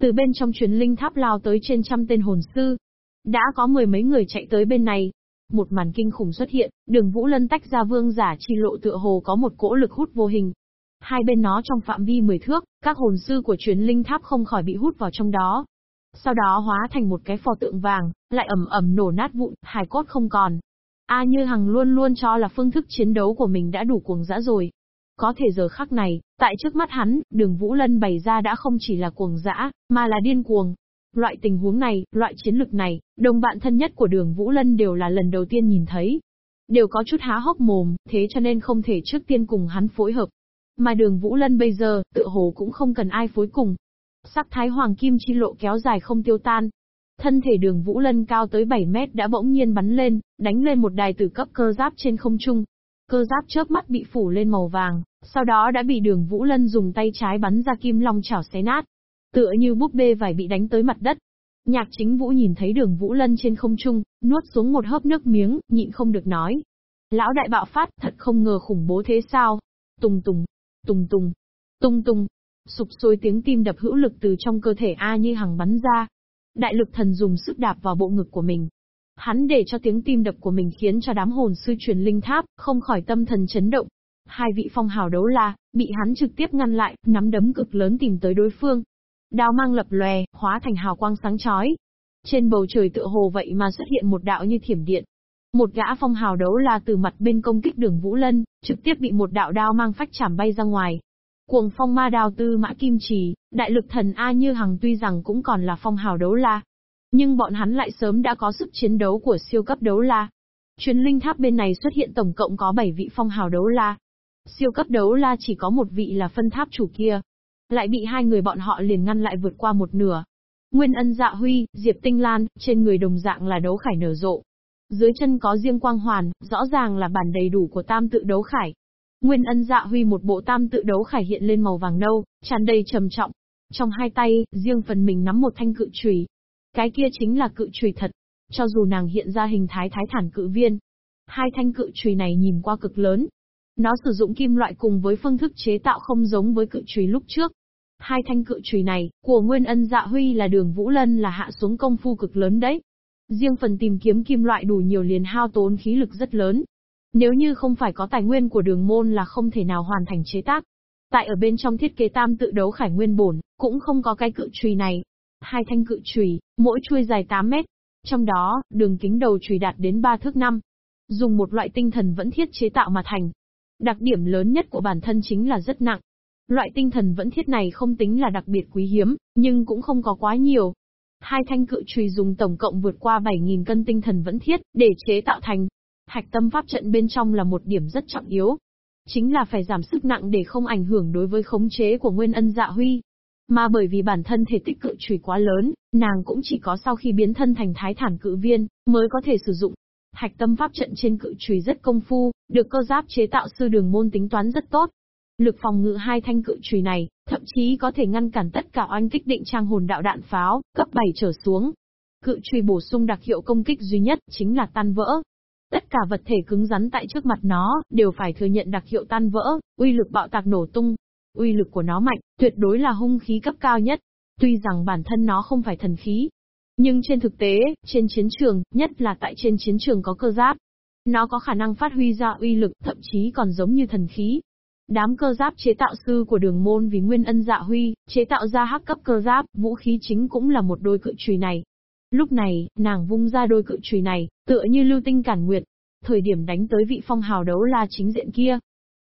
Từ bên trong truyền linh tháp lao tới trên trăm tên hồn sư. Đã có mười mấy người chạy tới bên này, một màn kinh khủng xuất hiện, đường Vũ Lân tách ra vương giả chi lộ tựa hồ có một cỗ lực hút vô hình. Hai bên nó trong phạm vi 10 thước, các hồn sư của truyền linh tháp không khỏi bị hút vào trong đó. Sau đó hóa thành một cái pho tượng vàng, lại ẩm ẩm nổ nát vụn, hài cốt không còn. A Như Hằng luôn luôn cho là phương thức chiến đấu của mình đã đủ cuồng dã rồi. Có thể giờ khắc này, tại trước mắt hắn, đường Vũ Lân bày ra đã không chỉ là cuồng dã, mà là điên cuồng. Loại tình huống này, loại chiến lực này, đồng bạn thân nhất của đường Vũ Lân đều là lần đầu tiên nhìn thấy. Đều có chút há hốc mồm, thế cho nên không thể trước tiên cùng hắn phối hợp. Mà đường Vũ Lân bây giờ, tự hồ cũng không cần ai phối cùng. Sắc thái hoàng kim chi lộ kéo dài không tiêu tan, Thân thể đường Vũ Lân cao tới 7 mét đã bỗng nhiên bắn lên, đánh lên một đài tử cấp cơ giáp trên không trung. Cơ giáp chớp mắt bị phủ lên màu vàng, sau đó đã bị đường Vũ Lân dùng tay trái bắn ra kim long chảo xé nát. Tựa như búp bê vải bị đánh tới mặt đất. Nhạc chính Vũ nhìn thấy đường Vũ Lân trên không trung, nuốt xuống một hớp nước miếng, nhịn không được nói. Lão đại bạo phát, thật không ngờ khủng bố thế sao? Tùng tùng, tùng tùng, tung tung, sụp sôi tiếng tim đập hữu lực từ trong cơ thể A Như Hằng bắn ra, Đại lực thần dùng sức đạp vào bộ ngực của mình. Hắn để cho tiếng tim đập của mình khiến cho đám hồn sư truyền linh tháp, không khỏi tâm thần chấn động. Hai vị phong hào đấu la, bị hắn trực tiếp ngăn lại, nắm đấm cực lớn tìm tới đối phương. Đao mang lập lòe, hóa thành hào quang sáng chói. Trên bầu trời tựa hồ vậy mà xuất hiện một đạo như thiểm điện. Một gã phong hào đấu la từ mặt bên công kích đường Vũ Lân, trực tiếp bị một đạo đao mang phách chảm bay ra ngoài. Cuồng phong ma đào tư mã kim trì, đại lực thần A Như Hằng tuy rằng cũng còn là phong hào đấu la. Nhưng bọn hắn lại sớm đã có sức chiến đấu của siêu cấp đấu la. Chuyến linh tháp bên này xuất hiện tổng cộng có 7 vị phong hào đấu la. Siêu cấp đấu la chỉ có một vị là phân tháp chủ kia. Lại bị hai người bọn họ liền ngăn lại vượt qua một nửa. Nguyên ân dạ huy, Diệp Tinh Lan, trên người đồng dạng là đấu khải nở rộ. Dưới chân có riêng quang hoàn, rõ ràng là bản đầy đủ của tam tự đấu khải. Nguyên ân dạ huy một bộ tam tự đấu khải hiện lên màu vàng nâu, tràn đầy trầm trọng. Trong hai tay, riêng phần mình nắm một thanh cự chùy. Cái kia chính là cự trùy thật. Cho dù nàng hiện ra hình thái thái thản cự viên. Hai thanh cự trùy này nhìn qua cực lớn. Nó sử dụng kim loại cùng với phương thức chế tạo không giống với cự trùy lúc trước. Hai thanh cự trùy này, của Nguyên Ân Dạ Huy là đường Vũ Lân là hạ xuống công phu cực lớn đấy. Riêng phần tìm kiếm kim loại đủ nhiều liền hao tốn khí lực rất lớn, nếu như không phải có tài nguyên của đường môn là không thể nào hoàn thành chế tác. Tại ở bên trong thiết kế tam tự đấu khải nguyên bổn, cũng không có cái cự trùy này. Hai thanh cự chùy, mỗi chuôi dài 8 mét. Trong đó, đường kính đầu chùy đạt đến 3 thước 5. Dùng một loại tinh thần vẫn thiết chế tạo mà thành. Đặc điểm lớn nhất của bản thân chính là rất nặng. Loại tinh thần vẫn thiết này không tính là đặc biệt quý hiếm, nhưng cũng không có quá nhiều. Hai thanh cự chùy dùng tổng cộng vượt qua 7.000 cân tinh thần vẫn thiết, để chế tạo thành. Hạch tâm pháp trận bên trong là một điểm rất trọng yếu. Chính là phải giảm sức nặng để không ảnh hưởng đối với khống chế của Nguyên Ân Dạ Huy. Mà bởi vì bản thân thể tích cự trùy quá lớn, nàng cũng chỉ có sau khi biến thân thành thái thản cự viên, mới có thể sử dụng. Hạch tâm pháp trận trên cự trùy rất công phu, được cơ giáp chế tạo sư đường môn tính toán rất tốt. Lực phòng ngự hai thanh cự trùy này, thậm chí có thể ngăn cản tất cả oanh kích định trang hồn đạo đạn pháo, cấp 7 trở xuống. Cự trùy bổ sung đặc hiệu công kích duy nhất, chính là tan vỡ, Tất cả vật thể cứng rắn tại trước mặt nó, đều phải thừa nhận đặc hiệu tan vỡ, uy lực bạo tạc nổ tung. Uy lực của nó mạnh, tuyệt đối là hung khí cấp cao nhất. Tuy rằng bản thân nó không phải thần khí. Nhưng trên thực tế, trên chiến trường, nhất là tại trên chiến trường có cơ giáp, nó có khả năng phát huy ra uy lực, thậm chí còn giống như thần khí. Đám cơ giáp chế tạo sư của đường môn vì nguyên ân dạ huy, chế tạo ra hắc cấp cơ giáp, vũ khí chính cũng là một đôi cự chùy này. Lúc này, nàng vung ra đôi cự chùy này, tựa như lưu tinh cản nguyệt. Thời điểm đánh tới vị phong hào đấu la chính diện kia.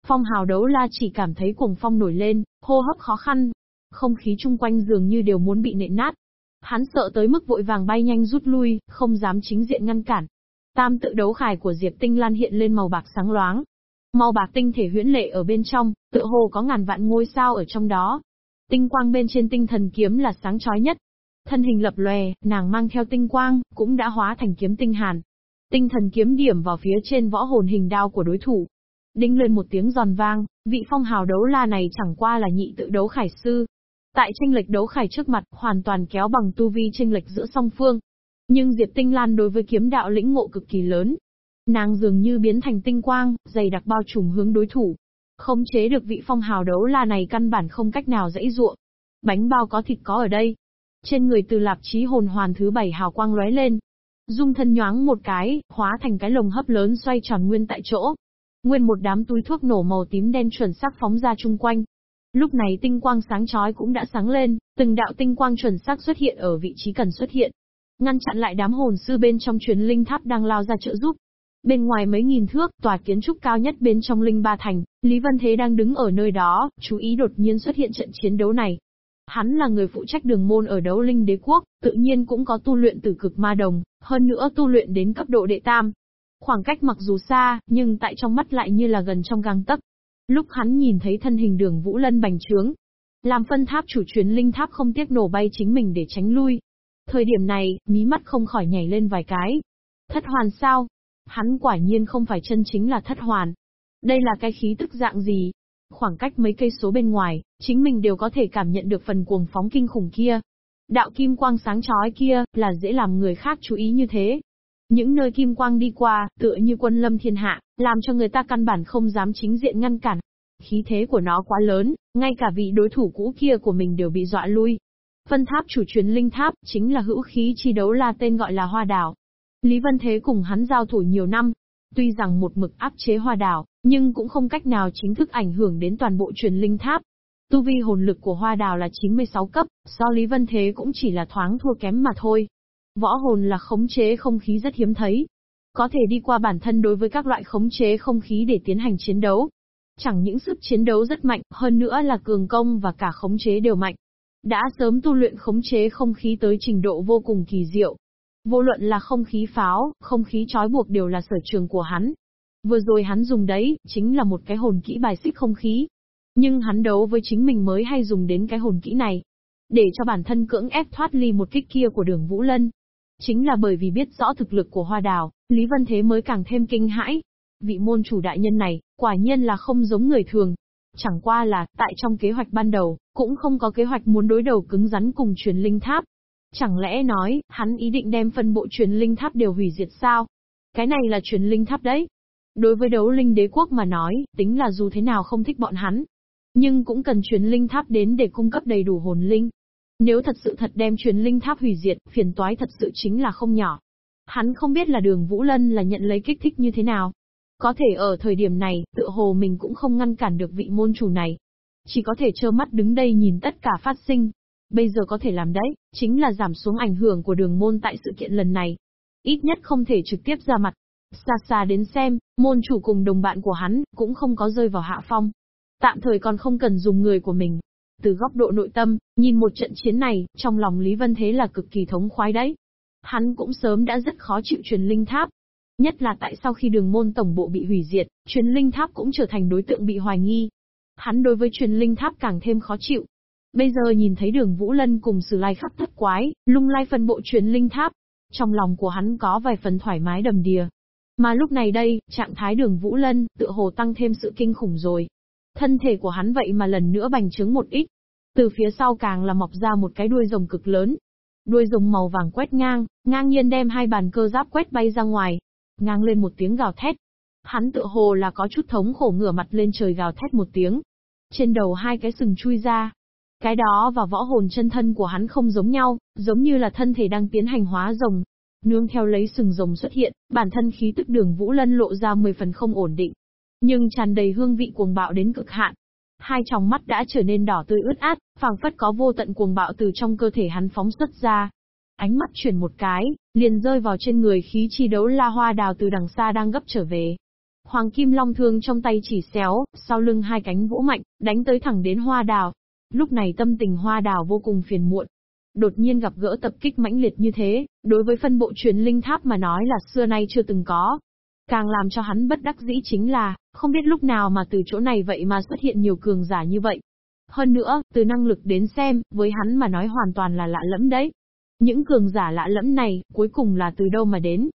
Phong hào đấu la chỉ cảm thấy cuồng phong nổi lên, hô hấp khó khăn. Không khí chung quanh dường như đều muốn bị nện nát. Hắn sợ tới mức vội vàng bay nhanh rút lui, không dám chính diện ngăn cản. Tam tự đấu khải của Diệp Tinh Lan hiện lên màu bạc sáng loáng. Màu bạc tinh thể huyễn lệ ở bên trong, tựa hồ có ngàn vạn ngôi sao ở trong đó. Tinh quang bên trên tinh thần kiếm là sáng chói nhất, Thân hình lập lòe, nàng mang theo tinh quang, cũng đã hóa thành kiếm tinh hàn. Tinh thần kiếm điểm vào phía trên võ hồn hình đao của đối thủ. Đinh lên một tiếng giòn vang, vị phong hào đấu la này chẳng qua là nhị tự đấu khải sư. Tại tranh lệch đấu khải trước mặt, hoàn toàn kéo bằng tu vi tranh lệch giữa song phương. Nhưng Diệp Tinh Lan đối với kiếm đạo lĩnh ngộ cực kỳ lớn. Nàng dường như biến thành tinh quang, dày đặc bao trùm hướng đối thủ. Không chế được vị phong hào đấu la này căn bản không cách nào dãy ruộng. Bánh bao có thịt có ở đây, trên người từ lạp chí hồn hoàn thứ bảy hào quang lóe lên. Dung thân nhoáng một cái, hóa thành cái lồng hấp lớn xoay tròn nguyên tại chỗ. Nguyên một đám túi thuốc nổ màu tím đen chuẩn xác phóng ra chung quanh. Lúc này tinh quang sáng chói cũng đã sáng lên, từng đạo tinh quang chuẩn xác xuất hiện ở vị trí cần xuất hiện. Ngăn chặn lại đám hồn sư bên trong truyền linh tháp đang lao ra trợ giúp. Bên ngoài mấy nghìn thước, tòa kiến trúc cao nhất bên trong Linh Ba Thành, Lý Văn Thế đang đứng ở nơi đó, chú ý đột nhiên xuất hiện trận chiến đấu này. Hắn là người phụ trách đường môn ở đấu linh đế quốc, tự nhiên cũng có tu luyện từ cực ma đồng, hơn nữa tu luyện đến cấp độ đệ tam. Khoảng cách mặc dù xa, nhưng tại trong mắt lại như là gần trong gang tấc. Lúc hắn nhìn thấy thân hình đường Vũ Lân bành trướng, làm phân tháp chủ chuyến linh tháp không tiếc nổ bay chính mình để tránh lui. Thời điểm này, mí mắt không khỏi nhảy lên vài cái. Thất hoàn sao? Hắn quả nhiên không phải chân chính là thất hoàn. Đây là cái khí tức dạng gì? Khoảng cách mấy cây số bên ngoài, chính mình đều có thể cảm nhận được phần cuồng phóng kinh khủng kia. Đạo kim quang sáng chói kia, là dễ làm người khác chú ý như thế. Những nơi kim quang đi qua, tựa như quân lâm thiên hạ, làm cho người ta căn bản không dám chính diện ngăn cản. Khí thế của nó quá lớn, ngay cả vị đối thủ cũ kia của mình đều bị dọa lui. Phân tháp chủ truyền linh tháp, chính là hữu khí chi đấu là tên gọi là hoa đảo. Lý Vân Thế cùng hắn giao thủ nhiều năm. Tuy rằng một mực áp chế hoa đảo, nhưng cũng không cách nào chính thức ảnh hưởng đến toàn bộ truyền linh tháp. Tu vi hồn lực của hoa đào là 96 cấp, so Lý Vân Thế cũng chỉ là thoáng thua kém mà thôi. Võ hồn là khống chế không khí rất hiếm thấy. Có thể đi qua bản thân đối với các loại khống chế không khí để tiến hành chiến đấu. Chẳng những sức chiến đấu rất mạnh, hơn nữa là cường công và cả khống chế đều mạnh. Đã sớm tu luyện khống chế không khí tới trình độ vô cùng kỳ diệu. Vô luận là không khí pháo, không khí trói buộc đều là sở trường của hắn. Vừa rồi hắn dùng đấy, chính là một cái hồn kỹ bài xích không khí. Nhưng hắn đấu với chính mình mới hay dùng đến cái hồn kỹ này. Để cho bản thân cưỡng ép thoát ly một kích kia của đường Vũ Lân. Chính là bởi vì biết rõ thực lực của hoa đào, Lý Vân Thế mới càng thêm kinh hãi. Vị môn chủ đại nhân này, quả nhiên là không giống người thường. Chẳng qua là, tại trong kế hoạch ban đầu, cũng không có kế hoạch muốn đối đầu cứng rắn cùng truyền linh tháp. Chẳng lẽ nói, hắn ý định đem phân bộ truyền linh tháp đều hủy diệt sao? Cái này là truyền linh tháp đấy. Đối với đấu linh đế quốc mà nói, tính là dù thế nào không thích bọn hắn. Nhưng cũng cần truyền linh tháp đến để cung cấp đầy đủ hồn linh. Nếu thật sự thật đem truyền linh tháp hủy diệt, phiền toái thật sự chính là không nhỏ. Hắn không biết là đường Vũ Lân là nhận lấy kích thích như thế nào. Có thể ở thời điểm này, tựa hồ mình cũng không ngăn cản được vị môn chủ này. Chỉ có thể trơ mắt đứng đây nhìn tất cả phát sinh. Bây giờ có thể làm đấy, chính là giảm xuống ảnh hưởng của đường môn tại sự kiện lần này. Ít nhất không thể trực tiếp ra mặt. Xa xa đến xem, môn chủ cùng đồng bạn của hắn, cũng không có rơi vào hạ phong. Tạm thời còn không cần dùng người của mình. Từ góc độ nội tâm, nhìn một trận chiến này, trong lòng Lý Vân Thế là cực kỳ thống khoái đấy. Hắn cũng sớm đã rất khó chịu truyền linh tháp. Nhất là tại sau khi đường môn tổng bộ bị hủy diệt, truyền linh tháp cũng trở thành đối tượng bị hoài nghi. Hắn đối với truyền linh tháp càng thêm khó chịu. Bây giờ nhìn thấy đường Vũ Lân cùng sử lai khắp thất quái, lung lai phân bộ truyền linh tháp. Trong lòng của hắn có vài phần thoải mái đầm đìa, mà lúc này đây, trạng thái đường Vũ Lân, tựa hồ tăng thêm sự kinh khủng rồi. Thân thể của hắn vậy mà lần nữa bành trướng một ít. Từ phía sau càng là mọc ra một cái đuôi rồng cực lớn. Đuôi rồng màu vàng quét ngang, ngang nhiên đem hai bàn cơ giáp quét bay ra ngoài. Ngang lên một tiếng gào thét. Hắn tựa hồ là có chút thống khổ ngửa mặt lên trời gào thét một tiếng. Trên đầu hai cái sừng chui ra, cái đó và võ hồn chân thân của hắn không giống nhau, giống như là thân thể đang tiến hành hóa rồng. Nương theo lấy sừng rồng xuất hiện, bản thân khí tức đường Vũ Lân lộ ra 10 phần không ổn định. Nhưng tràn đầy hương vị cuồng bạo đến cực hạn. Hai tròng mắt đã trở nên đỏ tươi ướt át, phảng phất có vô tận cuồng bạo từ trong cơ thể hắn phóng xuất ra. Ánh mắt chuyển một cái, liền rơi vào trên người khí chi đấu la hoa đào từ đằng xa đang gấp trở về. Hoàng kim long thương trong tay chỉ xéo, sau lưng hai cánh vỗ mạnh, đánh tới thẳng đến hoa đào. Lúc này tâm tình hoa đào vô cùng phiền muộn, Đột nhiên gặp gỡ tập kích mãnh liệt như thế, đối với phân bộ truyền linh tháp mà nói là xưa nay chưa từng có. Càng làm cho hắn bất đắc dĩ chính là, không biết lúc nào mà từ chỗ này vậy mà xuất hiện nhiều cường giả như vậy. Hơn nữa, từ năng lực đến xem, với hắn mà nói hoàn toàn là lạ lẫm đấy. Những cường giả lạ lẫm này, cuối cùng là từ đâu mà đến?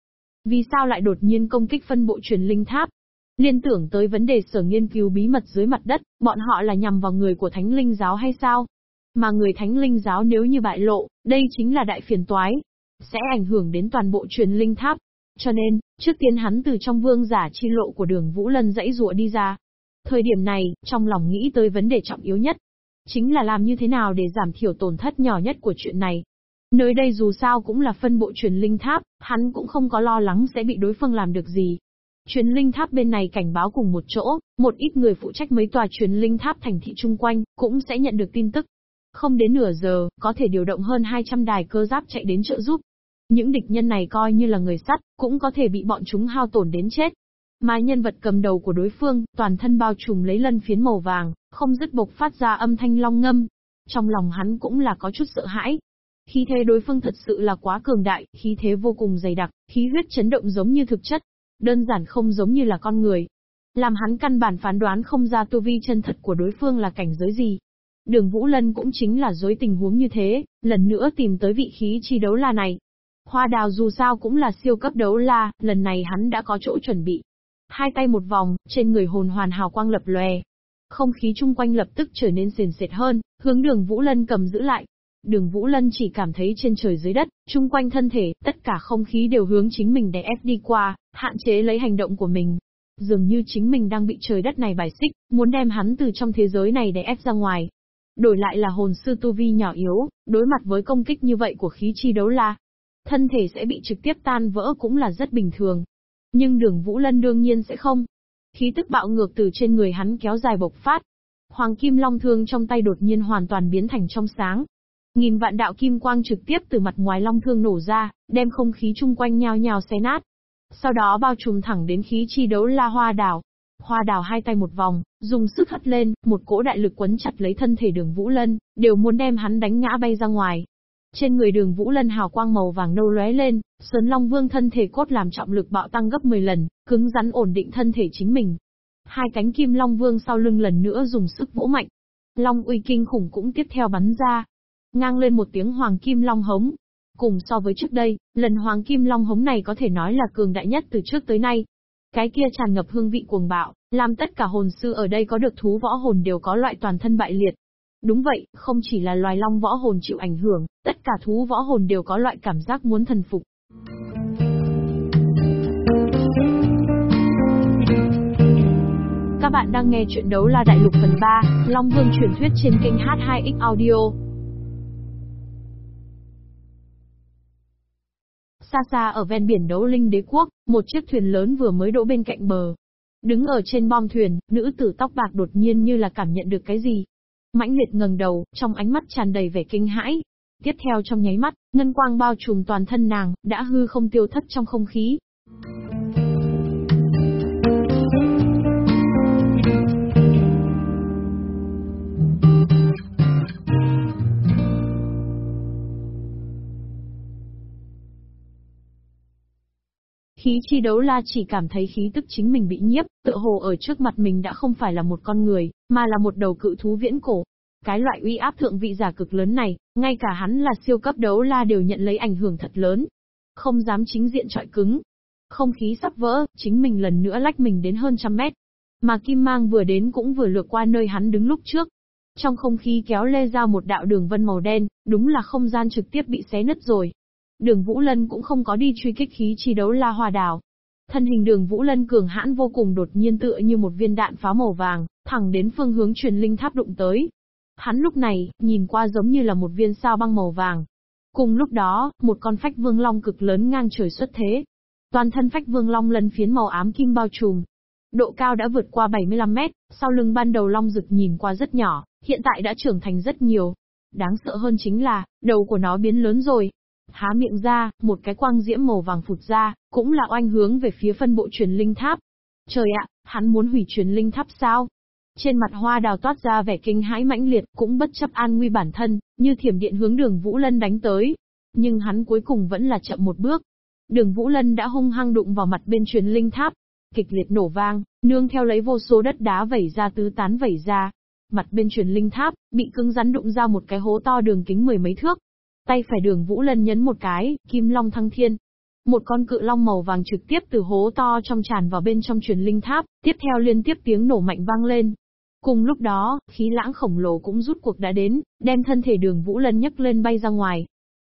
Vì sao lại đột nhiên công kích phân bộ truyền linh tháp? Liên tưởng tới vấn đề sở nghiên cứu bí mật dưới mặt đất, bọn họ là nhằm vào người của thánh linh giáo hay sao? Mà người thánh linh giáo nếu như bại lộ, đây chính là đại phiền toái. Sẽ ảnh hưởng đến toàn bộ truyền linh tháp. Cho nên, trước tiên hắn từ trong vương giả chi lộ của đường Vũ Lân dãy rụa đi ra. Thời điểm này, trong lòng nghĩ tới vấn đề trọng yếu nhất. Chính là làm như thế nào để giảm thiểu tổn thất nhỏ nhất của chuyện này. Nơi đây dù sao cũng là phân bộ truyền linh tháp, hắn cũng không có lo lắng sẽ bị đối phương làm được gì. Truyền linh tháp bên này cảnh báo cùng một chỗ, một ít người phụ trách mấy tòa truyền linh tháp thành thị chung quanh, cũng sẽ nhận được tin tức. Không đến nửa giờ, có thể điều động hơn 200 đài cơ giáp chạy đến trợ giúp. Những địch nhân này coi như là người sắt, cũng có thể bị bọn chúng hao tổn đến chết. Mà nhân vật cầm đầu của đối phương, toàn thân bao trùm lấy lân phiến màu vàng, không dứt bộc phát ra âm thanh long ngâm. Trong lòng hắn cũng là có chút sợ hãi. Khí thế đối phương thật sự là quá cường đại, khí thế vô cùng dày đặc, khí huyết chấn động giống như thực chất. Đơn giản không giống như là con người. Làm hắn căn bản phán đoán không ra tu vi chân thật của đối phương là cảnh giới gì. Đường Vũ Lân cũng chính là dối tình huống như thế, lần nữa tìm tới vị khí chi đấu la này. Hoa đào dù sao cũng là siêu cấp đấu la, lần này hắn đã có chỗ chuẩn bị. Hai tay một vòng, trên người hồn hoàn hào quang lập lòe. Không khí chung quanh lập tức trở nên sền sệt hơn, hướng đường Vũ Lân cầm giữ lại. Đường Vũ Lân chỉ cảm thấy trên trời dưới đất, chung quanh thân thể, tất cả không khí đều hướng chính mình đè ép đi qua, hạn chế lấy hành động của mình. Dường như chính mình đang bị trời đất này bài xích, muốn đem hắn từ trong thế giới này đè ép ra ngoài. Đổi lại là hồn sư tu vi nhỏ yếu, đối mặt với công kích như vậy của khí chi đấu la. Thân thể sẽ bị trực tiếp tan vỡ cũng là rất bình thường. Nhưng đường Vũ Lân đương nhiên sẽ không. Khí tức bạo ngược từ trên người hắn kéo dài bộc phát. Hoàng kim long thương trong tay đột nhiên hoàn toàn biến thành trong sáng. Nghìn vạn đạo kim quang trực tiếp từ mặt ngoài long thương nổ ra, đem không khí chung quanh nhao nhao xé nát. Sau đó bao trùm thẳng đến khí chi đấu la hoa đảo. Hoa đào hai tay một vòng, dùng sức hất lên, một cỗ đại lực quấn chặt lấy thân thể đường Vũ Lân, đều muốn đem hắn đánh ngã bay ra ngoài. Trên người đường Vũ Lân hào quang màu vàng nâu lóe lên, Sơn Long Vương thân thể cốt làm trọng lực bạo tăng gấp 10 lần, cứng rắn ổn định thân thể chính mình. Hai cánh kim Long Vương sau lưng lần nữa dùng sức vỗ mạnh. Long uy kinh khủng cũng tiếp theo bắn ra. Ngang lên một tiếng hoàng kim long hống. Cùng so với trước đây, lần hoàng kim long hống này có thể nói là cường đại nhất từ trước tới nay. Cái kia tràn ngập hương vị cuồng bạo, làm tất cả hồn sư ở đây có được thú võ hồn đều có loại toàn thân bại liệt. Đúng vậy, không chỉ là loài long võ hồn chịu ảnh hưởng, tất cả thú võ hồn đều có loại cảm giác muốn thần phục. Các bạn đang nghe chuyện đấu la đại lục phần 3, Long Vương truyền thuyết trên kênh H2X Audio. Xa xa ở ven biển đấu linh đế quốc, một chiếc thuyền lớn vừa mới đỗ bên cạnh bờ. Đứng ở trên bom thuyền, nữ tử tóc bạc đột nhiên như là cảm nhận được cái gì. Mãnh liệt ngẩng đầu, trong ánh mắt tràn đầy vẻ kinh hãi. Tiếp theo trong nháy mắt, ngân quang bao trùm toàn thân nàng, đã hư không tiêu thất trong không khí. Khí chi đấu la chỉ cảm thấy khí tức chính mình bị nhiếp, tựa hồ ở trước mặt mình đã không phải là một con người, mà là một đầu cự thú viễn cổ. Cái loại uy áp thượng vị giả cực lớn này, ngay cả hắn là siêu cấp đấu la đều nhận lấy ảnh hưởng thật lớn. Không dám chính diện trọi cứng. Không khí sắp vỡ, chính mình lần nữa lách mình đến hơn trăm mét. Mà Kim Mang vừa đến cũng vừa lượt qua nơi hắn đứng lúc trước. Trong không khí kéo lê ra một đạo đường vân màu đen, đúng là không gian trực tiếp bị xé nứt rồi. Đường Vũ Lân cũng không có đi truy kích khí chi đấu la hoa đào. Thân hình đường Vũ Lân cường hãn vô cùng đột nhiên tựa như một viên đạn pháo màu vàng, thẳng đến phương hướng truyền linh tháp đụng tới. Hắn lúc này, nhìn qua giống như là một viên sao băng màu vàng. Cùng lúc đó, một con phách vương long cực lớn ngang trời xuất thế. Toàn thân phách vương long lân phiến màu ám kim bao trùm. Độ cao đã vượt qua 75 mét, sau lưng ban đầu long rực nhìn qua rất nhỏ, hiện tại đã trưởng thành rất nhiều. Đáng sợ hơn chính là, đầu của nó biến lớn rồi, Há miệng ra, một cái quang diễm màu vàng phụt ra, cũng là oanh hướng về phía phân bộ truyền linh tháp. Trời ạ, hắn muốn hủy truyền linh tháp sao? Trên mặt hoa đào toát ra vẻ kinh hãi mãnh liệt, cũng bất chấp an nguy bản thân, như thiểm điện hướng đường Vũ Lân đánh tới. Nhưng hắn cuối cùng vẫn là chậm một bước. Đường Vũ Lân đã hung hăng đụng vào mặt bên truyền linh tháp. Kịch liệt nổ vang, nương theo lấy vô số đất đá vẩy ra tứ tán vẩy ra. Mặt bên truyền linh tháp, bị cứng rắn đụng ra một cái hố to đường kính mười mấy thước. Tay phải đường Vũ Lân nhấn một cái, kim long thăng thiên. Một con cự long màu vàng trực tiếp từ hố to trong tràn vào bên trong truyền linh tháp, tiếp theo liên tiếp tiếng nổ mạnh vang lên. Cùng lúc đó, khí lãng khổng lồ cũng rút cuộc đã đến, đem thân thể đường Vũ Lân nhấc lên bay ra ngoài.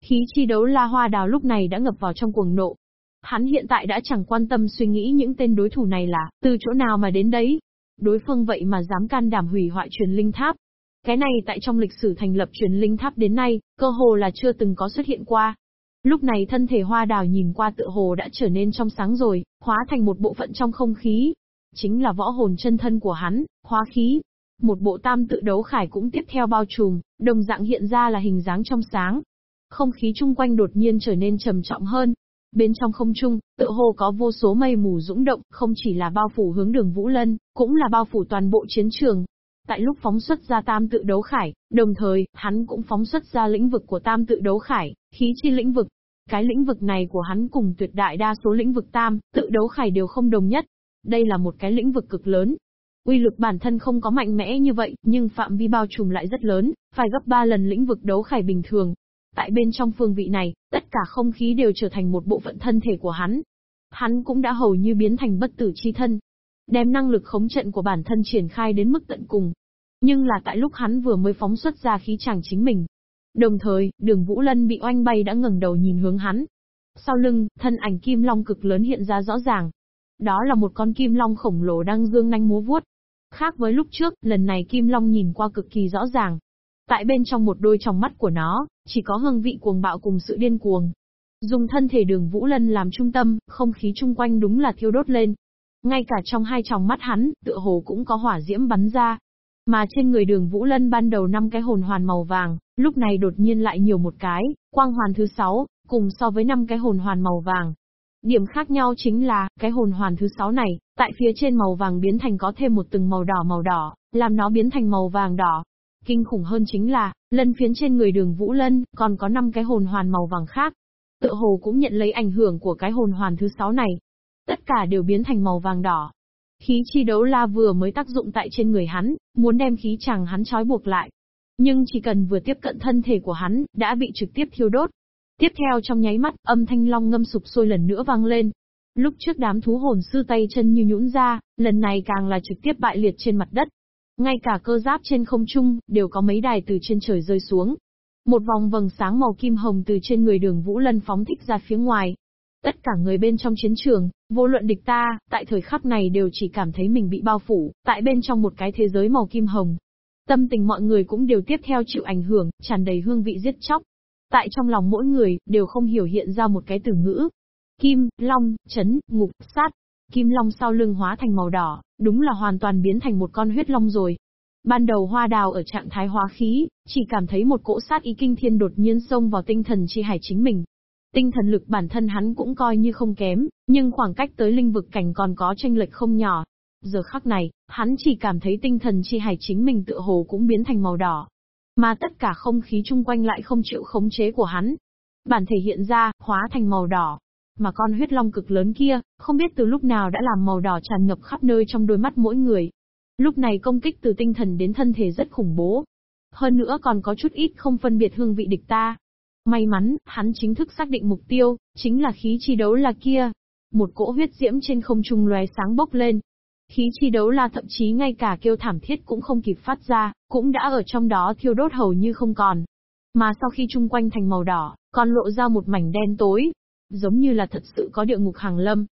Khí chi đấu la hoa đào lúc này đã ngập vào trong cuồng nộ. Hắn hiện tại đã chẳng quan tâm suy nghĩ những tên đối thủ này là, từ chỗ nào mà đến đấy. Đối phương vậy mà dám can đảm hủy hoại truyền linh tháp, cái này tại trong lịch sử thành lập truyền linh tháp đến nay, cơ hồ là chưa từng có xuất hiện qua. Lúc này thân thể hoa đào nhìn qua tựa hồ đã trở nên trong sáng rồi, hóa thành một bộ phận trong không khí. Chính là võ hồn chân thân của hắn, hóa khí. Một bộ tam tự đấu khải cũng tiếp theo bao trùm, đồng dạng hiện ra là hình dáng trong sáng. Không khí chung quanh đột nhiên trở nên trầm trọng hơn. Bên trong không trung, tự hồ có vô số mây mù dũng động, không chỉ là bao phủ hướng đường Vũ Lân, cũng là bao phủ toàn bộ chiến trường. Tại lúc phóng xuất ra tam tự đấu khải, đồng thời, hắn cũng phóng xuất ra lĩnh vực của tam tự đấu khải, khí chi lĩnh vực. Cái lĩnh vực này của hắn cùng tuyệt đại đa số lĩnh vực tam, tự đấu khải đều không đồng nhất. Đây là một cái lĩnh vực cực lớn, Uy lực bản thân không có mạnh mẽ như vậy, nhưng phạm vi bao trùm lại rất lớn, phải gấp 3 lần lĩnh vực đấu khải bình thường. Tại bên trong phương vị này, tất cả không khí đều trở thành một bộ phận thân thể của hắn. Hắn cũng đã hầu như biến thành bất tử chi thân. Đem năng lực khống trận của bản thân triển khai đến mức tận cùng. Nhưng là tại lúc hắn vừa mới phóng xuất ra khí chàng chính mình. Đồng thời, đường Vũ Lân bị oanh bay đã ngẩng đầu nhìn hướng hắn. Sau lưng, thân ảnh kim long cực lớn hiện ra rõ ràng. Đó là một con kim long khổng lồ đang dương nanh múa vuốt, Khác với lúc trước, lần này Kim Long nhìn qua cực kỳ rõ ràng. Tại bên trong một đôi trong mắt của nó, chỉ có hương vị cuồng bạo cùng sự điên cuồng. Dùng thân thể đường Vũ Lân làm trung tâm, không khí chung quanh đúng là thiêu đốt lên. Ngay cả trong hai tròng mắt hắn, tựa hồ cũng có hỏa diễm bắn ra. Mà trên người đường Vũ Lân ban đầu năm cái hồn hoàn màu vàng, lúc này đột nhiên lại nhiều một cái, quang hoàn thứ sáu, cùng so với năm cái hồn hoàn màu vàng, Điểm khác nhau chính là, cái hồn hoàn thứ sáu này, tại phía trên màu vàng biến thành có thêm một từng màu đỏ màu đỏ, làm nó biến thành màu vàng đỏ. Kinh khủng hơn chính là, lân phiến trên người đường Vũ Lân, còn có 5 cái hồn hoàn màu vàng khác. Tự hồ cũng nhận lấy ảnh hưởng của cái hồn hoàn thứ sáu này. Tất cả đều biến thành màu vàng đỏ. Khí chi đấu la vừa mới tác dụng tại trên người hắn, muốn đem khí chàng hắn trói buộc lại. Nhưng chỉ cần vừa tiếp cận thân thể của hắn, đã bị trực tiếp thiêu đốt, Tiếp theo trong nháy mắt, âm thanh long ngâm sụp sôi lần nữa vang lên. Lúc trước đám thú hồn sư tay chân như nhũn ra, lần này càng là trực tiếp bại liệt trên mặt đất. Ngay cả cơ giáp trên không trung, đều có mấy đài từ trên trời rơi xuống. Một vòng vầng sáng màu kim hồng từ trên người đường Vũ Lân phóng thích ra phía ngoài. Tất cả người bên trong chiến trường, vô luận địch ta, tại thời khắc này đều chỉ cảm thấy mình bị bao phủ, tại bên trong một cái thế giới màu kim hồng. Tâm tình mọi người cũng đều tiếp theo chịu ảnh hưởng, tràn đầy hương vị giết chóc, Tại trong lòng mỗi người, đều không hiểu hiện ra một cái từ ngữ. Kim, long, chấn, ngục, sát. Kim long sau lưng hóa thành màu đỏ, đúng là hoàn toàn biến thành một con huyết long rồi. Ban đầu hoa đào ở trạng thái hóa khí, chỉ cảm thấy một cỗ sát ý kinh thiên đột nhiên xông vào tinh thần chi hải chính mình. Tinh thần lực bản thân hắn cũng coi như không kém, nhưng khoảng cách tới linh vực cảnh còn có tranh lệch không nhỏ. Giờ khắc này, hắn chỉ cảm thấy tinh thần chi hải chính mình tựa hồ cũng biến thành màu đỏ. Mà tất cả không khí chung quanh lại không chịu khống chế của hắn. Bản thể hiện ra, hóa thành màu đỏ. Mà con huyết long cực lớn kia, không biết từ lúc nào đã làm màu đỏ tràn ngập khắp nơi trong đôi mắt mỗi người. Lúc này công kích từ tinh thần đến thân thể rất khủng bố. Hơn nữa còn có chút ít không phân biệt hương vị địch ta. May mắn, hắn chính thức xác định mục tiêu, chính là khí chi đấu là kia. Một cỗ huyết diễm trên không trung lóe sáng bốc lên, Khí chi đấu la thậm chí ngay cả kêu thảm thiết cũng không kịp phát ra, cũng đã ở trong đó thiêu đốt hầu như không còn. Mà sau khi chung quanh thành màu đỏ, còn lộ ra một mảnh đen tối, giống như là thật sự có địa ngục hàng lâm.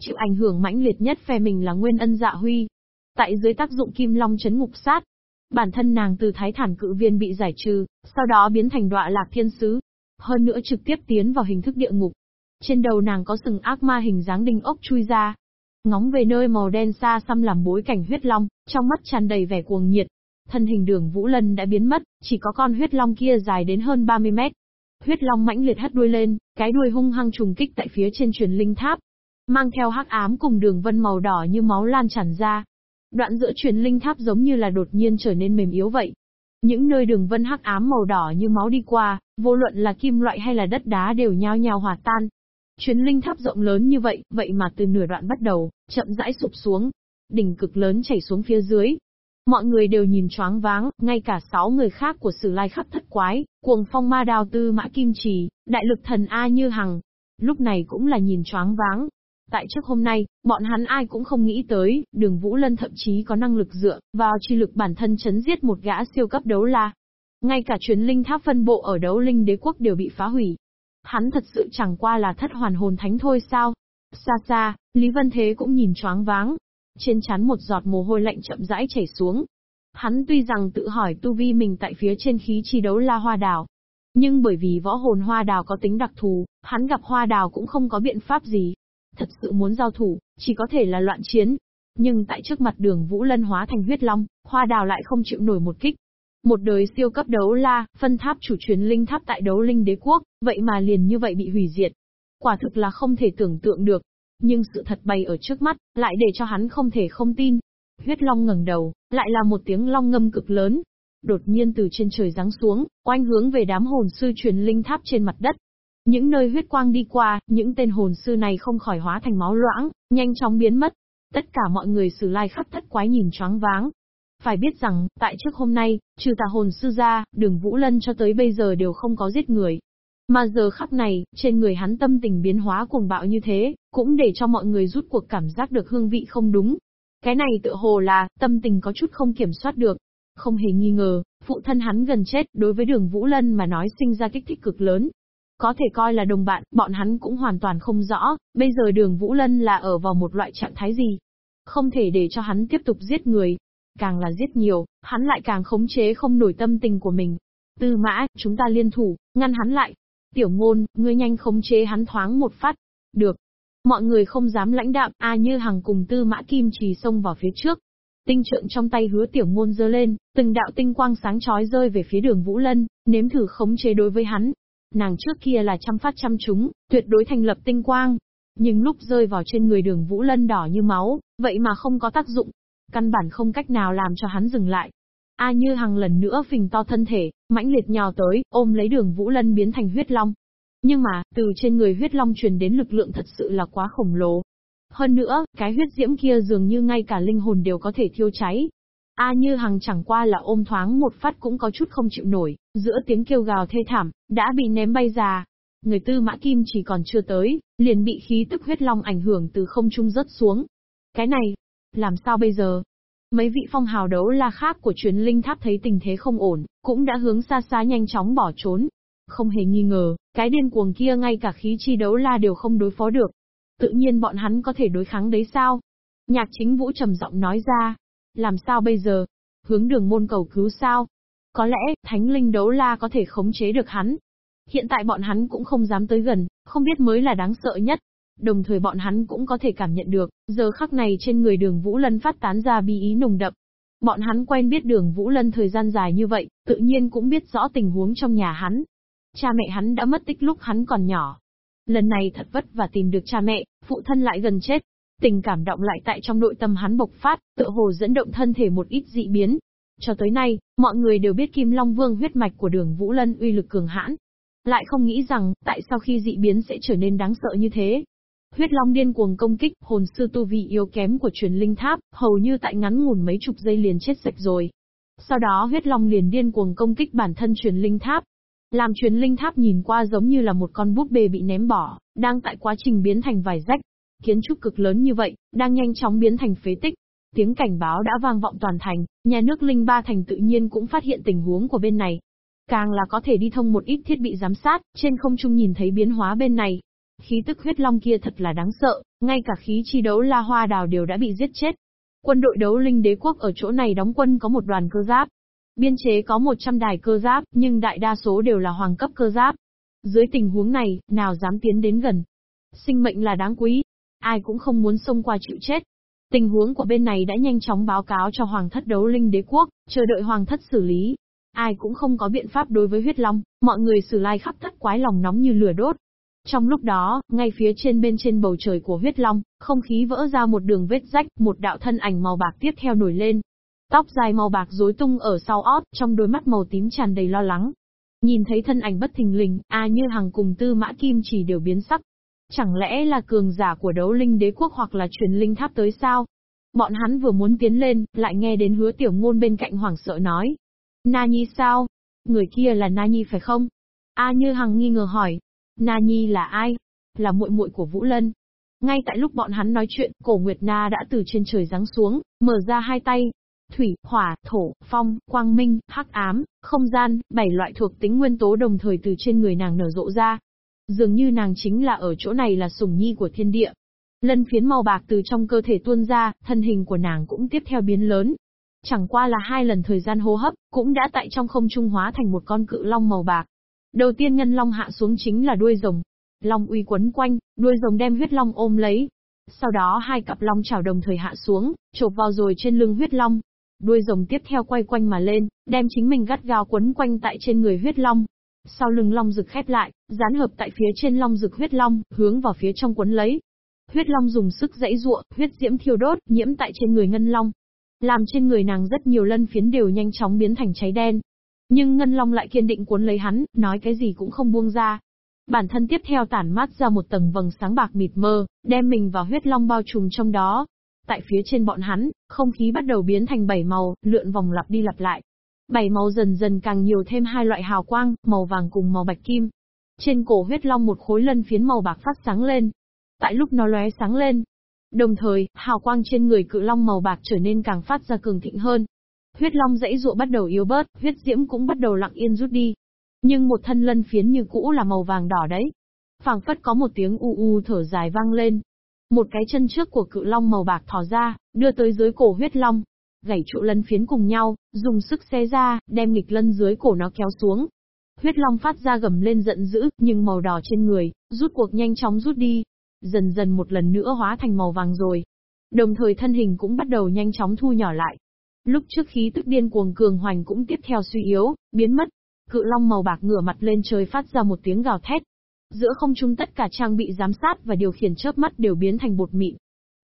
Chịu ảnh hưởng mãnh liệt nhất phe mình là Nguyên Ân Dạ Huy. Tại dưới tác dụng Kim Long chấn ngục sát, bản thân nàng từ thái thản cự viên bị giải trừ, sau đó biến thành đọa lạc thiên sứ. Hơn nữa trực tiếp tiến vào hình thức địa ngục. Trên đầu nàng có sừng ác ma hình dáng đinh ốc chui ra, Ngóng về nơi màu đen xa xăm làm bối cảnh huyết long, trong mắt tràn đầy vẻ cuồng nhiệt. Thân hình đường Vũ Lân đã biến mất, chỉ có con huyết long kia dài đến hơn 30 mét. Huyết long mãnh liệt hất đuôi lên, cái đuôi hung hăng trùng kích tại phía trên truyền linh tháp. Mang theo hắc ám cùng đường vân màu đỏ như máu lan tràn ra. Đoạn giữa truyền linh tháp giống như là đột nhiên trở nên mềm yếu vậy. Những nơi đường vân hắc ám màu đỏ như máu đi qua, vô luận là kim loại hay là đất đá đều nhao nhao hòa tan, Chuyến linh tháp rộng lớn như vậy, vậy mà từ nửa đoạn bắt đầu, chậm rãi sụp xuống. Đỉnh cực lớn chảy xuống phía dưới. Mọi người đều nhìn choáng váng, ngay cả sáu người khác của sử lai khắp thất quái, cuồng phong ma đào tư mã kim trì, đại lực thần A như hằng. Lúc này cũng là nhìn choáng váng. Tại trước hôm nay, bọn hắn ai cũng không nghĩ tới, đường Vũ Lân thậm chí có năng lực dựa vào chi lực bản thân chấn giết một gã siêu cấp đấu la. Ngay cả chuyến linh tháp phân bộ ở đấu linh đế quốc đều bị phá hủy, Hắn thật sự chẳng qua là thất hoàn hồn thánh thôi sao? Xa xa, Lý Vân Thế cũng nhìn choáng váng. Trên chán một giọt mồ hôi lạnh chậm rãi chảy xuống. Hắn tuy rằng tự hỏi tu vi mình tại phía trên khí chi đấu la hoa đào. Nhưng bởi vì võ hồn hoa đào có tính đặc thù, hắn gặp hoa đào cũng không có biện pháp gì. Thật sự muốn giao thủ, chỉ có thể là loạn chiến. Nhưng tại trước mặt đường Vũ Lân hóa thành huyết long, hoa đào lại không chịu nổi một kích. Một đời siêu cấp đấu la, phân tháp chủ truyền linh tháp tại đấu linh đế quốc, vậy mà liền như vậy bị hủy diệt. Quả thực là không thể tưởng tượng được. Nhưng sự thật bày ở trước mắt, lại để cho hắn không thể không tin. Huyết long ngẩng đầu, lại là một tiếng long ngâm cực lớn. Đột nhiên từ trên trời giáng xuống, oanh hướng về đám hồn sư truyền linh tháp trên mặt đất. Những nơi huyết quang đi qua, những tên hồn sư này không khỏi hóa thành máu loãng, nhanh chóng biến mất. Tất cả mọi người sử lai khắp thất quái nhìn choáng váng, phải biết rằng, tại trước hôm nay, trừ tà hồn sư ra, đường Vũ Lân cho tới bây giờ đều không có giết người. Mà giờ khắc này, trên người hắn tâm tình biến hóa cuồng bạo như thế, cũng để cho mọi người rút cuộc cảm giác được hương vị không đúng. Cái này tự hồ là, tâm tình có chút không kiểm soát được. Không hề nghi ngờ, phụ thân hắn gần chết, đối với đường Vũ Lân mà nói sinh ra kích thích cực lớn. Có thể coi là đồng bạn, bọn hắn cũng hoàn toàn không rõ, bây giờ đường Vũ Lân là ở vào một loại trạng thái gì. Không thể để cho hắn tiếp tục giết người, Càng là giết nhiều, hắn lại càng khống chế không nổi tâm tình của mình. Tư mã, chúng ta liên thủ, ngăn hắn lại. Tiểu ngôn, ngươi nhanh khống chế hắn thoáng một phát. Được. Mọi người không dám lãnh đạm, A như hàng cùng tư mã kim trì xông vào phía trước. Tinh trượng trong tay hứa tiểu ngôn dơ lên, từng đạo tinh quang sáng chói rơi về phía đường Vũ Lân, nếm thử khống chế đối với hắn. Nàng trước kia là chăm phát chăm chúng, tuyệt đối thành lập tinh quang, nhưng lúc rơi vào trên người đường Vũ Lân đỏ như máu, vậy mà không có tác dụng, căn bản không cách nào làm cho hắn dừng lại. A Như Hằng lần nữa phình to thân thể, mãnh liệt nhào tới, ôm lấy đường Vũ Lân biến thành huyết long. Nhưng mà, từ trên người huyết long truyền đến lực lượng thật sự là quá khổng lồ. Hơn nữa, cái huyết diễm kia dường như ngay cả linh hồn đều có thể thiêu cháy. A Như Hằng chẳng qua là ôm thoáng một phát cũng có chút không chịu nổi, giữa tiếng kêu gào thê thảm, đã bị ném bay ra. Người tư mã kim chỉ còn chưa tới, liền bị khí tức huyết long ảnh hưởng từ không trung rớt xuống. Cái này, làm sao bây giờ? Mấy vị phong hào đấu la khác của truyền linh tháp thấy tình thế không ổn, cũng đã hướng xa xa nhanh chóng bỏ trốn. Không hề nghi ngờ, cái điên cuồng kia ngay cả khí chi đấu la đều không đối phó được. Tự nhiên bọn hắn có thể đối kháng đấy sao? Nhạc chính vũ trầm giọng nói ra. Làm sao bây giờ? Hướng đường môn cầu cứu sao? Có lẽ, thánh linh đấu la có thể khống chế được hắn. Hiện tại bọn hắn cũng không dám tới gần, không biết mới là đáng sợ nhất. Đồng thời bọn hắn cũng có thể cảm nhận được, giờ khắc này trên người đường Vũ Lân phát tán ra bi ý nồng đậm. Bọn hắn quen biết đường Vũ Lân thời gian dài như vậy, tự nhiên cũng biết rõ tình huống trong nhà hắn. Cha mẹ hắn đã mất tích lúc hắn còn nhỏ. Lần này thật vất và tìm được cha mẹ, phụ thân lại gần chết. Tình cảm động lại tại trong nội tâm hắn bộc phát, tự hồ dẫn động thân thể một ít dị biến. Cho tới nay, mọi người đều biết Kim Long Vương huyết mạch của đường Vũ Lân uy lực cường hãn. Lại không nghĩ rằng, tại sao khi dị biến sẽ trở nên đáng sợ như thế. Huyết Long điên cuồng công kích, hồn sư tu vị yếu kém của truyền linh tháp, hầu như tại ngắn ngủn mấy chục giây liền chết sạch rồi. Sau đó huyết long liền điên cuồng công kích bản thân truyền linh tháp. Làm truyền linh tháp nhìn qua giống như là một con búp bê bị ném bỏ, đang tại quá trình biến thành vài rách. Kiến trúc cực lớn như vậy, đang nhanh chóng biến thành phế tích. Tiếng cảnh báo đã vang vọng toàn thành, nhà nước Linh Ba Thành tự nhiên cũng phát hiện tình huống của bên này. Càng là có thể đi thông một ít thiết bị giám sát, trên không trung nhìn thấy biến hóa bên này, Khí tức huyết long kia thật là đáng sợ, ngay cả khí chi đấu la hoa đào đều đã bị giết chết. Quân đội đấu linh đế quốc ở chỗ này đóng quân có một đoàn cơ giáp. Biên chế có 100 đài cơ giáp, nhưng đại đa số đều là hoàng cấp cơ giáp. Dưới tình huống này, nào dám tiến đến gần. Sinh mệnh là đáng quý. Ai cũng không muốn xông qua chịu chết. Tình huống của bên này đã nhanh chóng báo cáo cho hoàng thất đấu linh đế quốc, chờ đợi hoàng thất xử lý. Ai cũng không có biện pháp đối với huyết long, mọi người xử lai khắp thất quái lòng nóng như lửa đốt, trong lúc đó, ngay phía trên bên trên bầu trời của huyết long, không khí vỡ ra một đường vết rách, một đạo thân ảnh màu bạc tiếp theo nổi lên. Tóc dài màu bạc rối tung ở sau ót, trong đôi mắt màu tím tràn đầy lo lắng. Nhìn thấy thân ảnh bất thình lình, A như hàng cùng tư mã kim chỉ đều biến sắc. Chẳng lẽ là cường giả của đấu linh đế quốc hoặc là truyền linh tháp tới sao? Bọn hắn vừa muốn tiến lên, lại nghe đến hứa tiểu ngôn bên cạnh hoảng sợ nói. Na Nhi sao? Người kia là Na Nhi phải không? A Như Hằng nghi ngờ hỏi, Na Nhi là ai? Là muội muội của Vũ Lân. Ngay tại lúc bọn hắn nói chuyện, cổ Nguyệt Na đã từ trên trời giáng xuống, mở ra hai tay. Thủy, hỏa, thổ, phong, quang minh, hắc ám, không gian, bảy loại thuộc tính nguyên tố đồng thời từ trên người nàng nở rộ ra. Dường như nàng chính là ở chỗ này là sủng nhi của thiên địa. Lân phiến màu bạc từ trong cơ thể tuôn ra, thân hình của nàng cũng tiếp theo biến lớn. Chẳng qua là hai lần thời gian hô hấp, cũng đã tại trong không trung hóa thành một con cự long màu bạc. Đầu tiên nhân long hạ xuống chính là đuôi rồng. Long uy quấn quanh, đuôi rồng đem huyết long ôm lấy. Sau đó hai cặp long chảo đồng thời hạ xuống, chộp vào rồi trên lưng huyết long. Đuôi rồng tiếp theo quay quanh mà lên, đem chính mình gắt gao quấn quanh tại trên người huyết long. Sau lưng long rực khép lại, dán hợp tại phía trên long rực huyết long, hướng vào phía trong quấn lấy. Huyết long dùng sức dãy ruộng, huyết diễm thiêu đốt, nhiễm tại trên người ngân long. Làm trên người nàng rất nhiều lân phiến đều nhanh chóng biến thành cháy đen. Nhưng ngân long lại kiên định cuốn lấy hắn, nói cái gì cũng không buông ra. Bản thân tiếp theo tản mát ra một tầng vầng sáng bạc mịt mơ, đem mình vào huyết long bao trùm trong đó. Tại phía trên bọn hắn, không khí bắt đầu biến thành bảy màu, lượn vòng lặp đi lặp lại. Bảy màu dần dần càng nhiều thêm hai loại hào quang, màu vàng cùng màu bạch kim. Trên cổ huyết long một khối lân phiến màu bạc phát sáng lên. Tại lúc nó lóe sáng lên, đồng thời, hào quang trên người cự long màu bạc trở nên càng phát ra cường thịnh hơn. Huyết long dãy dụa bắt đầu yếu bớt, huyết diễm cũng bắt đầu lặng yên rút đi. Nhưng một thân lân phiến như cũ là màu vàng đỏ đấy. phảng phất có một tiếng u u thở dài vang lên. Một cái chân trước của cự long màu bạc thò ra, đưa tới dưới cổ huyết long. Gảy trụ lân phiến cùng nhau, dùng sức xé ra, đem nghịch lân dưới cổ nó kéo xuống. Huyết long phát ra gầm lên giận dữ, nhưng màu đỏ trên người, rút cuộc nhanh chóng rút đi. Dần dần một lần nữa hóa thành màu vàng rồi. Đồng thời thân hình cũng bắt đầu nhanh chóng thu nhỏ lại. Lúc trước khí tức điên cuồng cường hoành cũng tiếp theo suy yếu, biến mất. Cự long màu bạc ngửa mặt lên trời phát ra một tiếng gào thét. Giữa không trung tất cả trang bị giám sát và điều khiển chớp mắt đều biến thành bột mịn.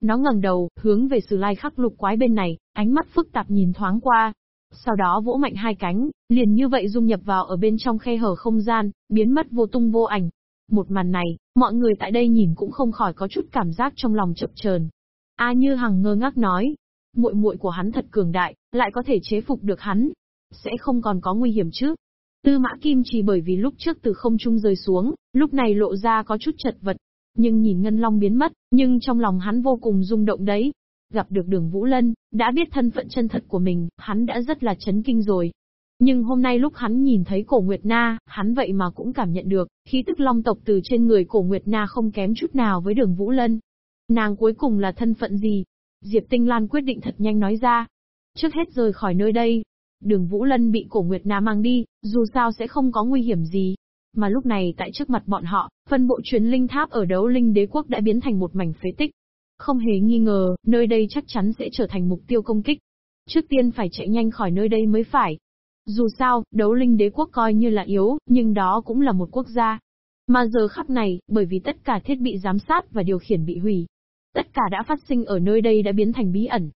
Nó ngẩng đầu, hướng về Sử Lai Khắc Lục Quái bên này, ánh mắt phức tạp nhìn thoáng qua. Sau đó vỗ mạnh hai cánh, liền như vậy dung nhập vào ở bên trong khe hở không gian, biến mất vô tung vô ảnh. Một màn này, mọi người tại đây nhìn cũng không khỏi có chút cảm giác trong lòng chập chờn. A Như Hằng ngơ ngác nói, muội muội của hắn thật cường đại, lại có thể chế phục được hắn, sẽ không còn có nguy hiểm chứ? Tư Mã Kim chỉ bởi vì lúc trước từ không trung rơi xuống, lúc này lộ ra có chút chật vật, nhưng nhìn Ngân Long biến mất, nhưng trong lòng hắn vô cùng rung động đấy. Gặp được đường Vũ Lân, đã biết thân phận chân thật của mình, hắn đã rất là chấn kinh rồi. Nhưng hôm nay lúc hắn nhìn thấy cổ Nguyệt Na, hắn vậy mà cũng cảm nhận được, khí tức long tộc từ trên người cổ Nguyệt Na không kém chút nào với đường Vũ Lân. Nàng cuối cùng là thân phận gì? Diệp Tinh Lan quyết định thật nhanh nói ra. Trước hết rời khỏi nơi đây. Đường Vũ Lân bị cổ Nguyệt Na mang đi, dù sao sẽ không có nguy hiểm gì. Mà lúc này tại trước mặt bọn họ, phân bộ truyền linh tháp ở đấu linh đế quốc đã biến thành một mảnh phế tích. Không hề nghi ngờ, nơi đây chắc chắn sẽ trở thành mục tiêu công kích. Trước tiên phải chạy nhanh khỏi nơi đây mới phải. Dù sao, đấu linh đế quốc coi như là yếu, nhưng đó cũng là một quốc gia. Mà giờ khắc này, bởi vì tất cả thiết bị giám sát và điều khiển bị hủy. Tất cả đã phát sinh ở nơi đây đã biến thành bí ẩn.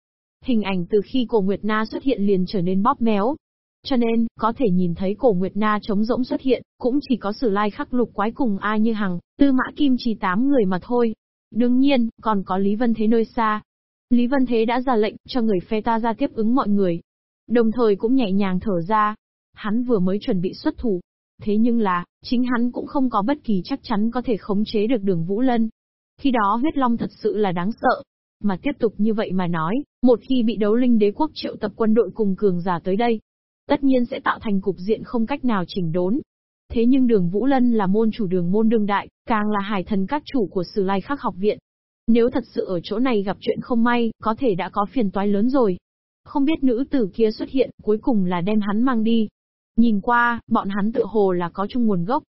Hình ảnh từ khi cổ Nguyệt Na xuất hiện liền trở nên bóp méo, cho nên, có thể nhìn thấy cổ Nguyệt Na trống rỗng xuất hiện, cũng chỉ có sử lai khắc lục quái cùng A Như Hằng, tư mã kim chỉ tám người mà thôi. Đương nhiên, còn có Lý Vân Thế nơi xa. Lý Vân Thế đã ra lệnh cho người phe ta ra tiếp ứng mọi người. Đồng thời cũng nhẹ nhàng thở ra. Hắn vừa mới chuẩn bị xuất thủ. Thế nhưng là, chính hắn cũng không có bất kỳ chắc chắn có thể khống chế được đường Vũ Lân. Khi đó huyết long thật sự là đáng sợ. Mà tiếp tục như vậy mà nói, một khi bị đấu linh đế quốc triệu tập quân đội cùng cường giả tới đây, tất nhiên sẽ tạo thành cục diện không cách nào chỉnh đốn. Thế nhưng đường Vũ Lân là môn chủ đường môn đương đại, càng là hải thần các chủ của Sử Lai Khắc học viện. Nếu thật sự ở chỗ này gặp chuyện không may, có thể đã có phiền toái lớn rồi. Không biết nữ tử kia xuất hiện, cuối cùng là đem hắn mang đi. Nhìn qua, bọn hắn tự hồ là có chung nguồn gốc.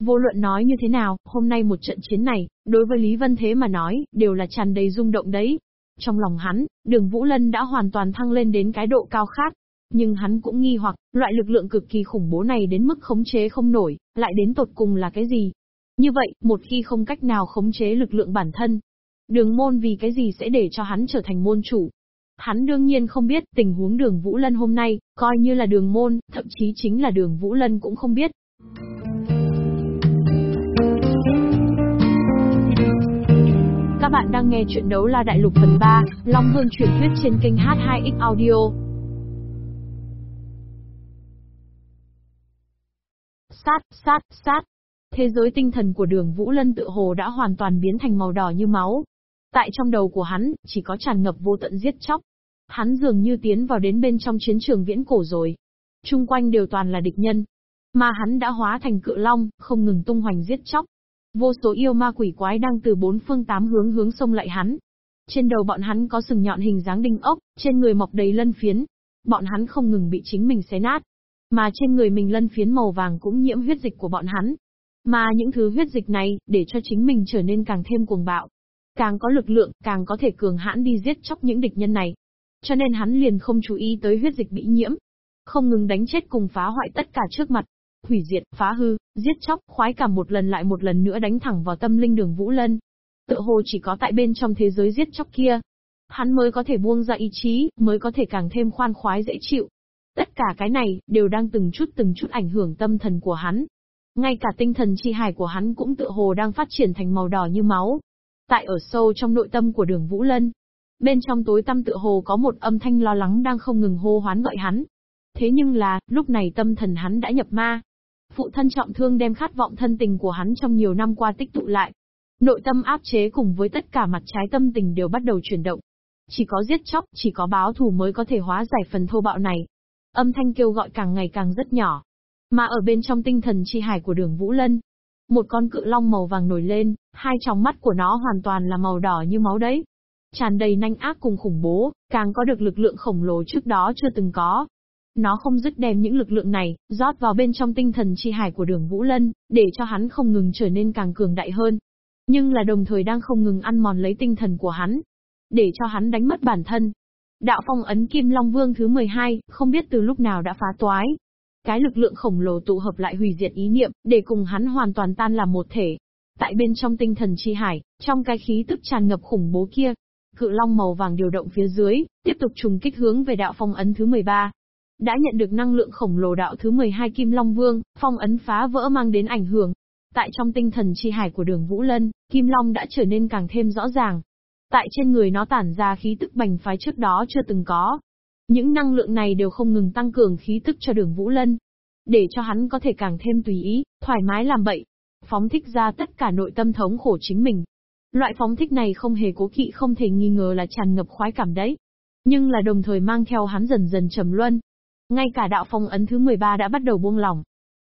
Vô luận nói như thế nào, hôm nay một trận chiến này, đối với Lý Vân Thế mà nói, đều là tràn đầy rung động đấy. Trong lòng hắn, đường Vũ Lân đã hoàn toàn thăng lên đến cái độ cao khác, nhưng hắn cũng nghi hoặc, loại lực lượng cực kỳ khủng bố này đến mức khống chế không nổi, lại đến tột cùng là cái gì? Như vậy, một khi không cách nào khống chế lực lượng bản thân, đường môn vì cái gì sẽ để cho hắn trở thành môn chủ? Hắn đương nhiên không biết tình huống đường Vũ Lân hôm nay, coi như là đường môn, thậm chí chính là đường Vũ Lân cũng không biết. Các bạn đang nghe chuyện đấu la đại lục phần 3, Long Vương truyền thuyết trên kênh H2X Audio. sát, sát, sát. Thế giới tinh thần của đường Vũ Lân tự hồ đã hoàn toàn biến thành màu đỏ như máu. Tại trong đầu của hắn, chỉ có tràn ngập vô tận giết chóc. Hắn dường như tiến vào đến bên trong chiến trường viễn cổ rồi. Trung quanh đều toàn là địch nhân. Mà hắn đã hóa thành cự long, không ngừng tung hoành giết chóc. Vô số yêu ma quỷ quái đang từ bốn phương tám hướng hướng xông lại hắn. Trên đầu bọn hắn có sừng nhọn hình dáng đinh ốc, trên người mọc đầy lân phiến. Bọn hắn không ngừng bị chính mình xé nát, mà trên người mình lân phiến màu vàng cũng nhiễm huyết dịch của bọn hắn. Mà những thứ huyết dịch này, để cho chính mình trở nên càng thêm cuồng bạo. Càng có lực lượng, càng có thể cường hãn đi giết chóc những địch nhân này. Cho nên hắn liền không chú ý tới huyết dịch bị nhiễm. Không ngừng đánh chết cùng phá hoại tất cả trước mặt. Hủy diệt, phá hư, giết chóc, khoái cảm một lần lại một lần nữa đánh thẳng vào tâm linh đường Vũ Lân. Tự hồ chỉ có tại bên trong thế giới giết chóc kia, hắn mới có thể buông ra ý chí, mới có thể càng thêm khoan khoái dễ chịu. Tất cả cái này, đều đang từng chút từng chút ảnh hưởng tâm thần của hắn. Ngay cả tinh thần chi hải của hắn cũng tự hồ đang phát triển thành màu đỏ như máu. Tại ở sâu trong nội tâm của đường Vũ Lân, bên trong tối tâm tự hồ có một âm thanh lo lắng đang không ngừng hô hoán gọi hắn. Thế nhưng là, lúc này tâm thần hắn đã nhập ma. Phụ thân trọng thương đem khát vọng thân tình của hắn trong nhiều năm qua tích tụ lại. Nội tâm áp chế cùng với tất cả mặt trái tâm tình đều bắt đầu chuyển động. Chỉ có giết chóc, chỉ có báo thù mới có thể hóa giải phần thô bạo này. Âm thanh kêu gọi càng ngày càng rất nhỏ. Mà ở bên trong tinh thần chi hải của đường Vũ Lân, một con cự long màu vàng nổi lên, hai tròng mắt của nó hoàn toàn là màu đỏ như máu đấy. Tràn đầy nanh ác cùng khủng bố, càng có được lực lượng khổng lồ trước đó chưa từng có. Nó không dứt đem những lực lượng này, rót vào bên trong tinh thần chi hải của đường Vũ Lân, để cho hắn không ngừng trở nên càng cường đại hơn. Nhưng là đồng thời đang không ngừng ăn mòn lấy tinh thần của hắn, để cho hắn đánh mất bản thân. Đạo phong ấn Kim Long Vương thứ 12, không biết từ lúc nào đã phá toái. Cái lực lượng khổng lồ tụ hợp lại hủy diệt ý niệm, để cùng hắn hoàn toàn tan làm một thể. Tại bên trong tinh thần chi hải, trong cái khí tức tràn ngập khủng bố kia, cự long màu vàng điều động phía dưới, tiếp tục trùng kích hướng về đạo phong ấn thứ 13. Đã nhận được năng lượng khổng lồ đạo thứ 12 Kim Long Vương, phong ấn phá vỡ mang đến ảnh hưởng. Tại trong tinh thần chi hải của đường Vũ Lân, Kim Long đã trở nên càng thêm rõ ràng, Tại trên người nó tản ra khí tức bành phái trước đó chưa từng có. Những năng lượng này đều không ngừng tăng cường khí tức cho đường Vũ Lân. Để cho hắn có thể càng thêm tùy ý, thoải mái làm bậy. Phóng thích ra tất cả nội tâm thống khổ chính mình. Loại phóng thích này không hề cố kỵ không thể nghi ngờ là tràn ngập khoái cảm đấy. Nhưng là đồng thời mang theo hắn dần dần trầm luân. Ngay cả đạo phong ấn thứ 13 đã bắt đầu buông lỏng.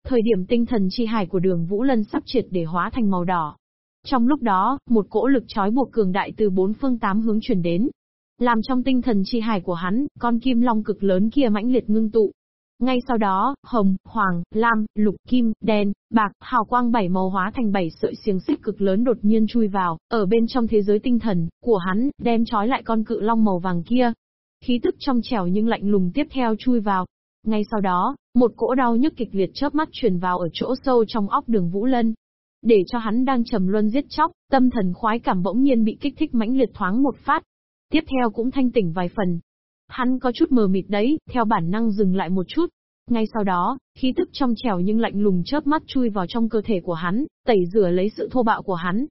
Thời điểm tinh thần chi hải của đường Vũ Lân sắp triệt để hóa thành màu đỏ, trong lúc đó, một cỗ lực trói buộc cường đại từ bốn phương tám hướng truyền đến. Làm trong tinh thần chi hải của hắn, con kim long cực lớn kia mãnh liệt ngưng tụ. Ngay sau đó, hồng, hoàng, lam, lục, kim, đen, bạc, hào quang bảy màu hóa thành bảy sợi xiềng xích cực lớn đột nhiên chui vào, ở bên trong thế giới tinh thần của hắn, đem trói lại con cự long màu vàng kia. Khí tức trong trẻo nhưng lạnh lùng tiếp theo chui vào. Ngay sau đó, một cỗ đau nhức kịch liệt chớp mắt truyền vào ở chỗ sâu trong óc đường Vũ Lân, để cho hắn đang trầm luân giết chóc, tâm thần khoái cảm bỗng nhiên bị kích thích mãnh liệt thoáng một phát. Tiếp theo cũng thanh tỉnh vài phần. Hắn có chút mờ mịt đấy, theo bản năng dừng lại một chút. Ngay sau đó, khí tức trong trẻo nhưng lạnh lùng chớp mắt chui vào trong cơ thể của hắn, tẩy rửa lấy sự thô bạo của hắn.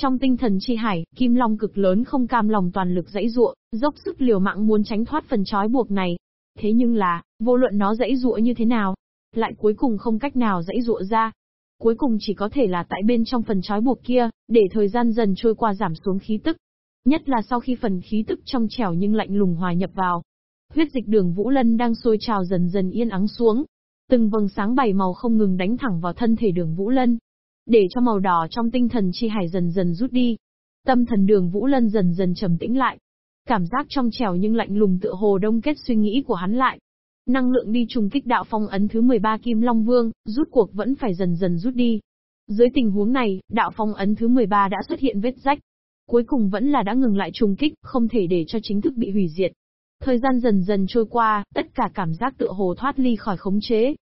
Trong tinh thần chi hải, kim long cực lớn không cam lòng toàn lực dãy ruộng, dốc sức liều mạng muốn tránh thoát phần trói buộc này. Thế nhưng là, vô luận nó dãy ruộng như thế nào, lại cuối cùng không cách nào dãy ruộng ra, Cuối cùng chỉ có thể là tại bên trong phần trói buộc kia, để thời gian dần trôi qua giảm xuống khí tức. Nhất là sau khi phần khí tức trong trẻo nhưng lạnh lùng hòa nhập vào. Huyết dịch đường Vũ Lân đang sôi trào dần dần yên ắng xuống. Từng vầng sáng bảy màu không ngừng đánh thẳng vào thân thể đường Vũ Lân. Để cho màu đỏ trong tinh thần chi hải dần dần rút đi. Tâm thần đường Vũ Lân dần dần trầm tĩnh lại. Cảm giác trong trèo nhưng lạnh lùng tựa hồ đông kết suy nghĩ của hắn lại. Năng lượng đi trùng kích đạo phong ấn thứ 13 Kim Long Vương, rút cuộc vẫn phải dần dần rút đi. Dưới tình huống này, đạo phong ấn thứ 13 đã xuất hiện vết rách. Cuối cùng vẫn là đã ngừng lại trùng kích, không thể để cho chính thức bị hủy diệt. Thời gian dần dần trôi qua, tất cả cảm giác tựa hồ thoát ly khỏi khống chế.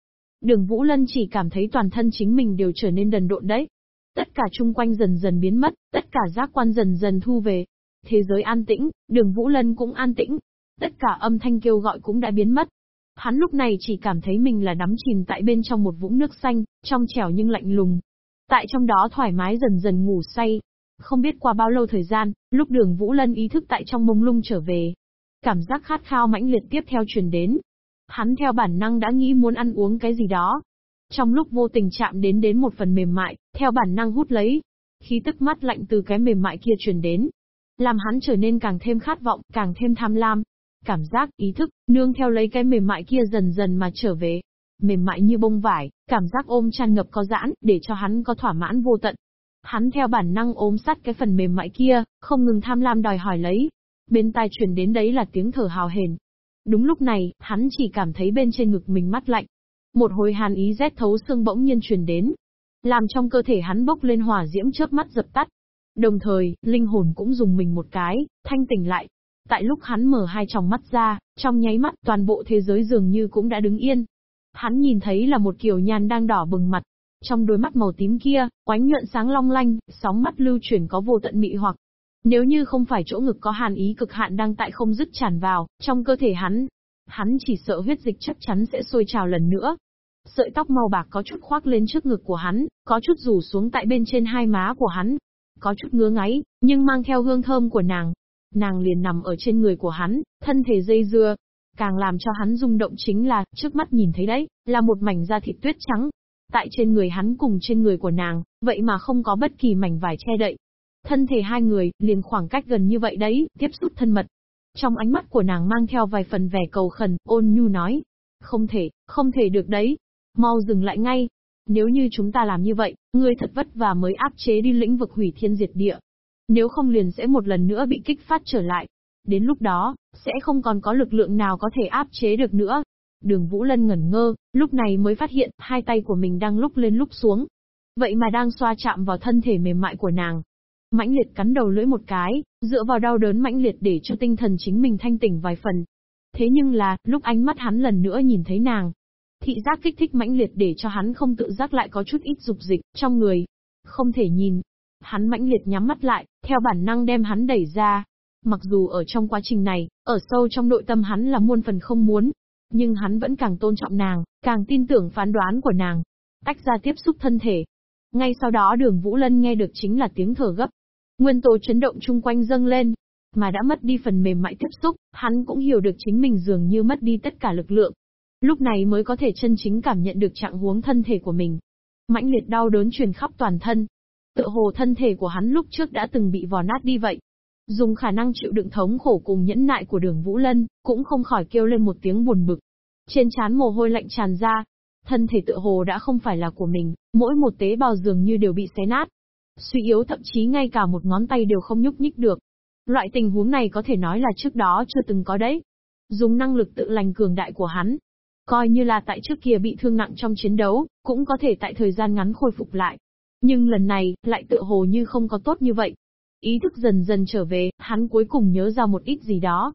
Đường Vũ Lân chỉ cảm thấy toàn thân chính mình đều trở nên đần độn đấy. Tất cả chung quanh dần dần biến mất, tất cả giác quan dần dần thu về. Thế giới an tĩnh, đường Vũ Lân cũng an tĩnh. Tất cả âm thanh kêu gọi cũng đã biến mất. Hắn lúc này chỉ cảm thấy mình là đắm chìm tại bên trong một vũng nước xanh, trong trẻo nhưng lạnh lùng. Tại trong đó thoải mái dần dần ngủ say. Không biết qua bao lâu thời gian, lúc đường Vũ Lân ý thức tại trong mông lung trở về. Cảm giác khát khao mãnh liệt tiếp theo truyền đến. Hắn theo bản năng đã nghĩ muốn ăn uống cái gì đó. Trong lúc vô tình chạm đến đến một phần mềm mại, theo bản năng hút lấy. Khí tức mắt lạnh từ cái mềm mại kia truyền đến. Làm hắn trở nên càng thêm khát vọng, càng thêm tham lam, Cảm giác, ý thức, nương theo lấy cái mềm mại kia dần dần mà trở về. Mềm mại như bông vải, cảm giác ôm tràn ngập có giãn, để cho hắn có thỏa mãn vô tận. Hắn theo bản năng ôm sát cái phần mềm mại kia, không ngừng tham lam đòi hỏi lấy. Bên tai truyền đến đấy là tiếng thở hào hền. Đúng lúc này, hắn chỉ cảm thấy bên trên ngực mình mắt lạnh. Một hồi hàn ý rét thấu xương bỗng nhiên truyền đến. Làm trong cơ thể hắn bốc lên hỏa diễm chớp mắt dập tắt. Đồng thời, linh hồn cũng dùng mình một cái, thanh tỉnh lại, Tại lúc hắn mở hai tròng mắt ra, trong nháy mắt toàn bộ thế giới dường như cũng đã đứng yên. Hắn nhìn thấy là một kiểu nhan đang đỏ bừng mặt. Trong đôi mắt màu tím kia, quánh nhuận sáng long lanh, sóng mắt lưu chuyển có vô tận mị hoặc. Nếu như không phải chỗ ngực có hàn ý cực hạn đang tại không dứt tràn vào, trong cơ thể hắn, hắn chỉ sợ huyết dịch chắc chắn sẽ sôi trào lần nữa. Sợi tóc màu bạc có chút khoác lên trước ngực của hắn, có chút rủ xuống tại bên trên hai má của hắn. Có chút ngứa ngáy, nhưng mang theo hương thơm của nàng. Nàng liền nằm ở trên người của hắn, thân thể dây dưa. Càng làm cho hắn rung động chính là, trước mắt nhìn thấy đấy, là một mảnh da thịt tuyết trắng. Tại trên người hắn cùng trên người của nàng, vậy mà không có bất kỳ mảnh vải che đậy. Thân thể hai người, liền khoảng cách gần như vậy đấy, tiếp xúc thân mật. Trong ánh mắt của nàng mang theo vài phần vẻ cầu khẩn, ôn nhu nói. Không thể, không thể được đấy. Mau dừng lại ngay. Nếu như chúng ta làm như vậy, ngươi thật vất vả mới áp chế đi lĩnh vực hủy thiên diệt địa. Nếu không liền sẽ một lần nữa bị kích phát trở lại. Đến lúc đó, sẽ không còn có lực lượng nào có thể áp chế được nữa. Đường Vũ Lân ngẩn ngơ, lúc này mới phát hiện, hai tay của mình đang lúc lên lúc xuống. Vậy mà đang xoa chạm vào thân thể mềm mại của nàng, mãnh liệt cắn đầu lưỡi một cái, dựa vào đau đớn mãnh liệt để cho tinh thần chính mình thanh tỉnh vài phần. Thế nhưng là, lúc ánh mắt hắn lần nữa nhìn thấy nàng, thị giác kích thích mãnh liệt để cho hắn không tự giác lại có chút ít dục dịch trong người. Không thể nhìn. Hắn mãnh liệt nhắm mắt lại, theo bản năng đem hắn đẩy ra. Mặc dù ở trong quá trình này, ở sâu trong nội tâm hắn là muôn phần không muốn, nhưng hắn vẫn càng tôn trọng nàng, càng tin tưởng phán đoán của nàng. Tách ra tiếp xúc thân thể. Ngay sau đó đường Vũ Lân nghe được chính là tiếng thở gấp, Nguyên tố chấn động chung quanh dâng lên, mà đã mất đi phần mềm mại tiếp xúc, hắn cũng hiểu được chính mình dường như mất đi tất cả lực lượng. Lúc này mới có thể chân chính cảm nhận được trạng huống thân thể của mình. Mãnh liệt đau đớn truyền khắp toàn thân. Tựa hồ thân thể của hắn lúc trước đã từng bị vò nát đi vậy. Dùng khả năng chịu đựng thống khổ cùng nhẫn nại của đường Vũ Lân, cũng không khỏi kêu lên một tiếng buồn bực. Trên trán mồ hôi lạnh tràn ra. Thân thể tựa hồ đã không phải là của mình, mỗi một tế bào dường như đều bị xé nát. Suy yếu thậm chí ngay cả một ngón tay đều không nhúc nhích được. Loại tình huống này có thể nói là trước đó chưa từng có đấy. Dùng năng lực tự lành cường đại của hắn, coi như là tại trước kia bị thương nặng trong chiến đấu, cũng có thể tại thời gian ngắn khôi phục lại. Nhưng lần này, lại tự hồ như không có tốt như vậy. Ý thức dần dần trở về, hắn cuối cùng nhớ ra một ít gì đó.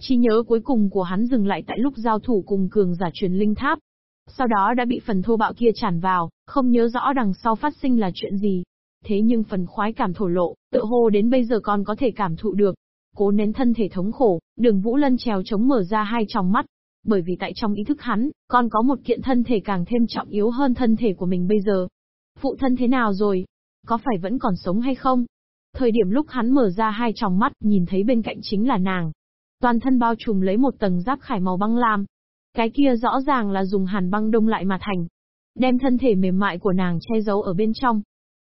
Chỉ nhớ cuối cùng của hắn dừng lại tại lúc giao thủ cùng cường giả truyền linh tháp. Sau đó đã bị phần thô bạo kia tràn vào, không nhớ rõ đằng sau phát sinh là chuyện gì. Thế nhưng phần khoái cảm thổ lộ, tự hồ đến bây giờ còn có thể cảm thụ được. Cố nén thân thể thống khổ, đường Vũ Lân trèo chống mở ra hai tròng mắt. Bởi vì tại trong ý thức hắn, còn có một kiện thân thể càng thêm trọng yếu hơn thân thể của mình bây giờ. Phụ thân thế nào rồi? Có phải vẫn còn sống hay không? Thời điểm lúc hắn mở ra hai tròng mắt, nhìn thấy bên cạnh chính là nàng. Toàn thân bao trùm lấy một tầng giáp khải màu băng lam. Cái kia rõ ràng là dùng hàn băng đông lại mà thành. Đem thân thể mềm mại của nàng che giấu ở bên trong,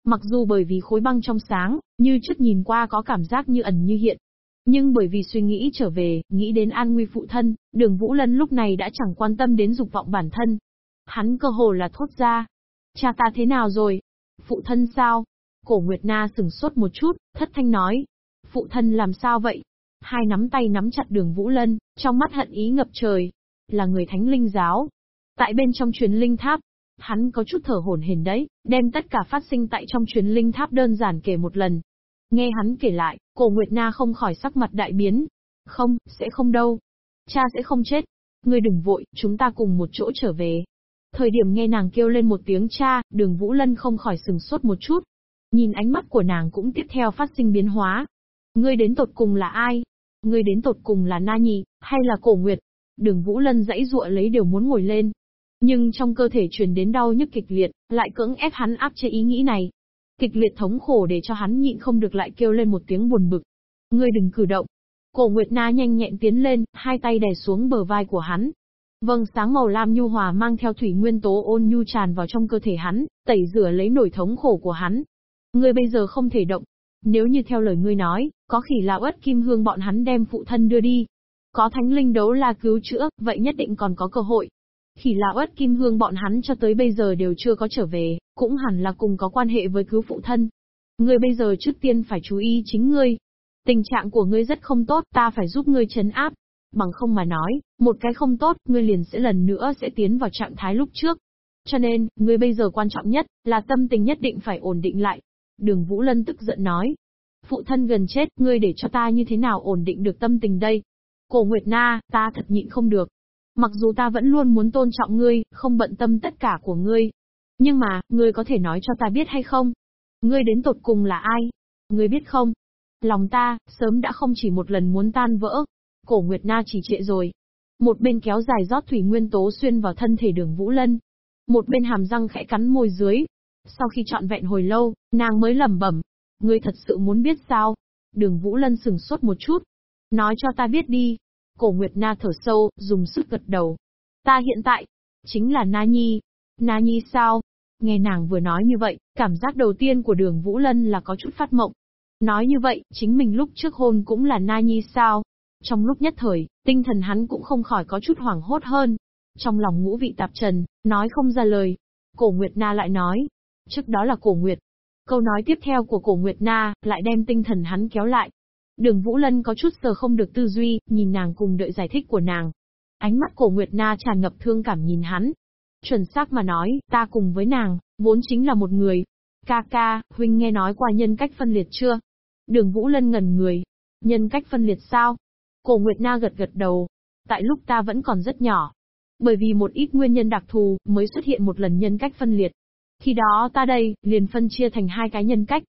Mặc dù bởi vì khối băng trong sáng, như chất nhìn qua có cảm giác như ẩn như hiện. Nhưng bởi vì suy nghĩ trở về, nghĩ đến an nguy phụ thân, đường Vũ Lân lúc này đã chẳng quan tâm đến dục vọng bản thân. Hắn cơ hồ là thốt ra. Cha ta thế nào rồi? Phụ thân sao? Cổ Nguyệt Na sừng sốt một chút, thất thanh nói. Phụ thân làm sao vậy? Hai nắm tay nắm chặt đường Vũ Lân, trong mắt hận ý ngập trời. Là người thánh linh giáo. Tại bên trong truyền linh tháp, Hắn có chút thở hổn hển đấy, đem tất cả phát sinh tại trong chuyến linh tháp đơn giản kể một lần. Nghe hắn kể lại, cổ Nguyệt Na không khỏi sắc mặt đại biến. Không, sẽ không đâu. Cha sẽ không chết. Ngươi đừng vội, chúng ta cùng một chỗ trở về. Thời điểm nghe nàng kêu lên một tiếng cha, đường Vũ Lân không khỏi sừng sốt một chút. Nhìn ánh mắt của nàng cũng tiếp theo phát sinh biến hóa. Ngươi đến tột cùng là ai? Ngươi đến tột cùng là Na Nhi, hay là cổ Nguyệt? Đường Vũ Lân dãy dụa lấy đều muốn ngồi lên, nhưng trong cơ thể truyền đến đau nhức kịch liệt, lại cưỡng ép hắn áp chế ý nghĩ này. Kịch liệt thống khổ để cho hắn nhịn không được lại kêu lên một tiếng buồn bực. Ngươi đừng cử động. Cổ Nguyệt Na nhanh nhẹn tiến lên, hai tay đè xuống bờ vai của hắn. Vâng sáng màu lam nhu hòa mang theo thủy nguyên tố ôn nhu tràn vào trong cơ thể hắn, tẩy rửa lấy nổi thống khổ của hắn. Ngươi bây giờ không thể động. Nếu như theo lời ngươi nói, có khỉ là uất kim hương bọn hắn đem phụ thân đưa đi. Có thánh linh đấu là cứu chữa, vậy nhất định còn có cơ hội. Khỉ là uất kim hương bọn hắn cho tới bây giờ đều chưa có trở về, cũng hẳn là cùng có quan hệ với cứu phụ thân. Ngươi bây giờ trước tiên phải chú ý chính ngươi. Tình trạng của ngươi rất không tốt, ta phải giúp ngươi chấn áp. Bằng không mà nói, một cái không tốt, ngươi liền sẽ lần nữa sẽ tiến vào trạng thái lúc trước. Cho nên, ngươi bây giờ quan trọng nhất, là tâm tình nhất định phải ổn định lại. Đường Vũ Lân tức giận nói. phụ thân gần chết, ngươi để cho ta như thế nào ổn định được tâm tình đây? Cổ Nguyệt Na, ta thật nhịn không được. Mặc dù ta vẫn luôn muốn tôn trọng ngươi, không bận tâm tất cả của ngươi. Nhưng mà, ngươi có thể nói cho ta biết hay không? Ngươi đến tột cùng là ai? Ngươi biết không? Lòng ta, sớm đã không chỉ một lần muốn tan vỡ. Cổ Nguyệt Na chỉ trệ rồi. Một bên kéo dài rót thủy nguyên tố xuyên vào thân thể đường Vũ Lân. Một bên hàm răng khẽ cắn môi dưới. Sau khi trọn vẹn hồi lâu, nàng mới lẩm bẩm. Ngươi thật sự muốn biết sao? Đường Vũ Lân sừng sốt một chút. Nói cho ta biết đi. Cổ Nguyệt Na thở sâu, dùng sức gật đầu. Ta hiện tại, chính là Na Nhi. Na Nhi sao? Nghe nàng vừa nói như vậy, cảm giác đầu tiên của đường Vũ Lân là có chút phát mộng. Nói như vậy, chính mình lúc trước hôn cũng là Na Nhi sao? Trong lúc nhất thời, tinh thần hắn cũng không khỏi có chút hoảng hốt hơn. Trong lòng ngũ vị tạp trần, nói không ra lời. Cổ Nguyệt Na lại nói. Trước đó là Cổ Nguyệt. Câu nói tiếp theo của Cổ Nguyệt Na, lại đem tinh thần hắn kéo lại. Đường Vũ Lân có chút sờ không được tư duy, nhìn nàng cùng đợi giải thích của nàng. Ánh mắt Cổ Nguyệt Na tràn ngập thương cảm nhìn hắn. Chuẩn xác mà nói, ta cùng với nàng, vốn chính là một người. Ca ca, huynh nghe nói qua nhân cách phân liệt chưa? Đường Vũ Lân ngẩn người. Nhân cách phân liệt sao? Cổ Nguyệt Na gật gật đầu. Tại lúc ta vẫn còn rất nhỏ. Bởi vì một ít nguyên nhân đặc thù, mới xuất hiện một lần nhân cách phân liệt. Khi đó ta đây, liền phân chia thành hai cái nhân cách.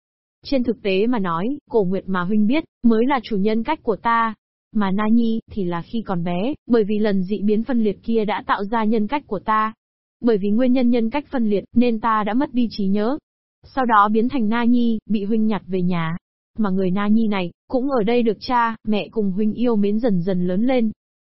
Trên thực tế mà nói, cổ Nguyệt mà huynh biết, mới là chủ nhân cách của ta. Mà Na Nhi, thì là khi còn bé, bởi vì lần dị biến phân liệt kia đã tạo ra nhân cách của ta. Bởi vì nguyên nhân nhân cách phân liệt, nên ta đã mất đi trí nhớ. Sau đó biến thành Na Nhi, bị huynh nhặt về nhà, mà người Na Nhi này, cũng ở đây được cha, mẹ cùng huynh yêu mến dần dần lớn lên.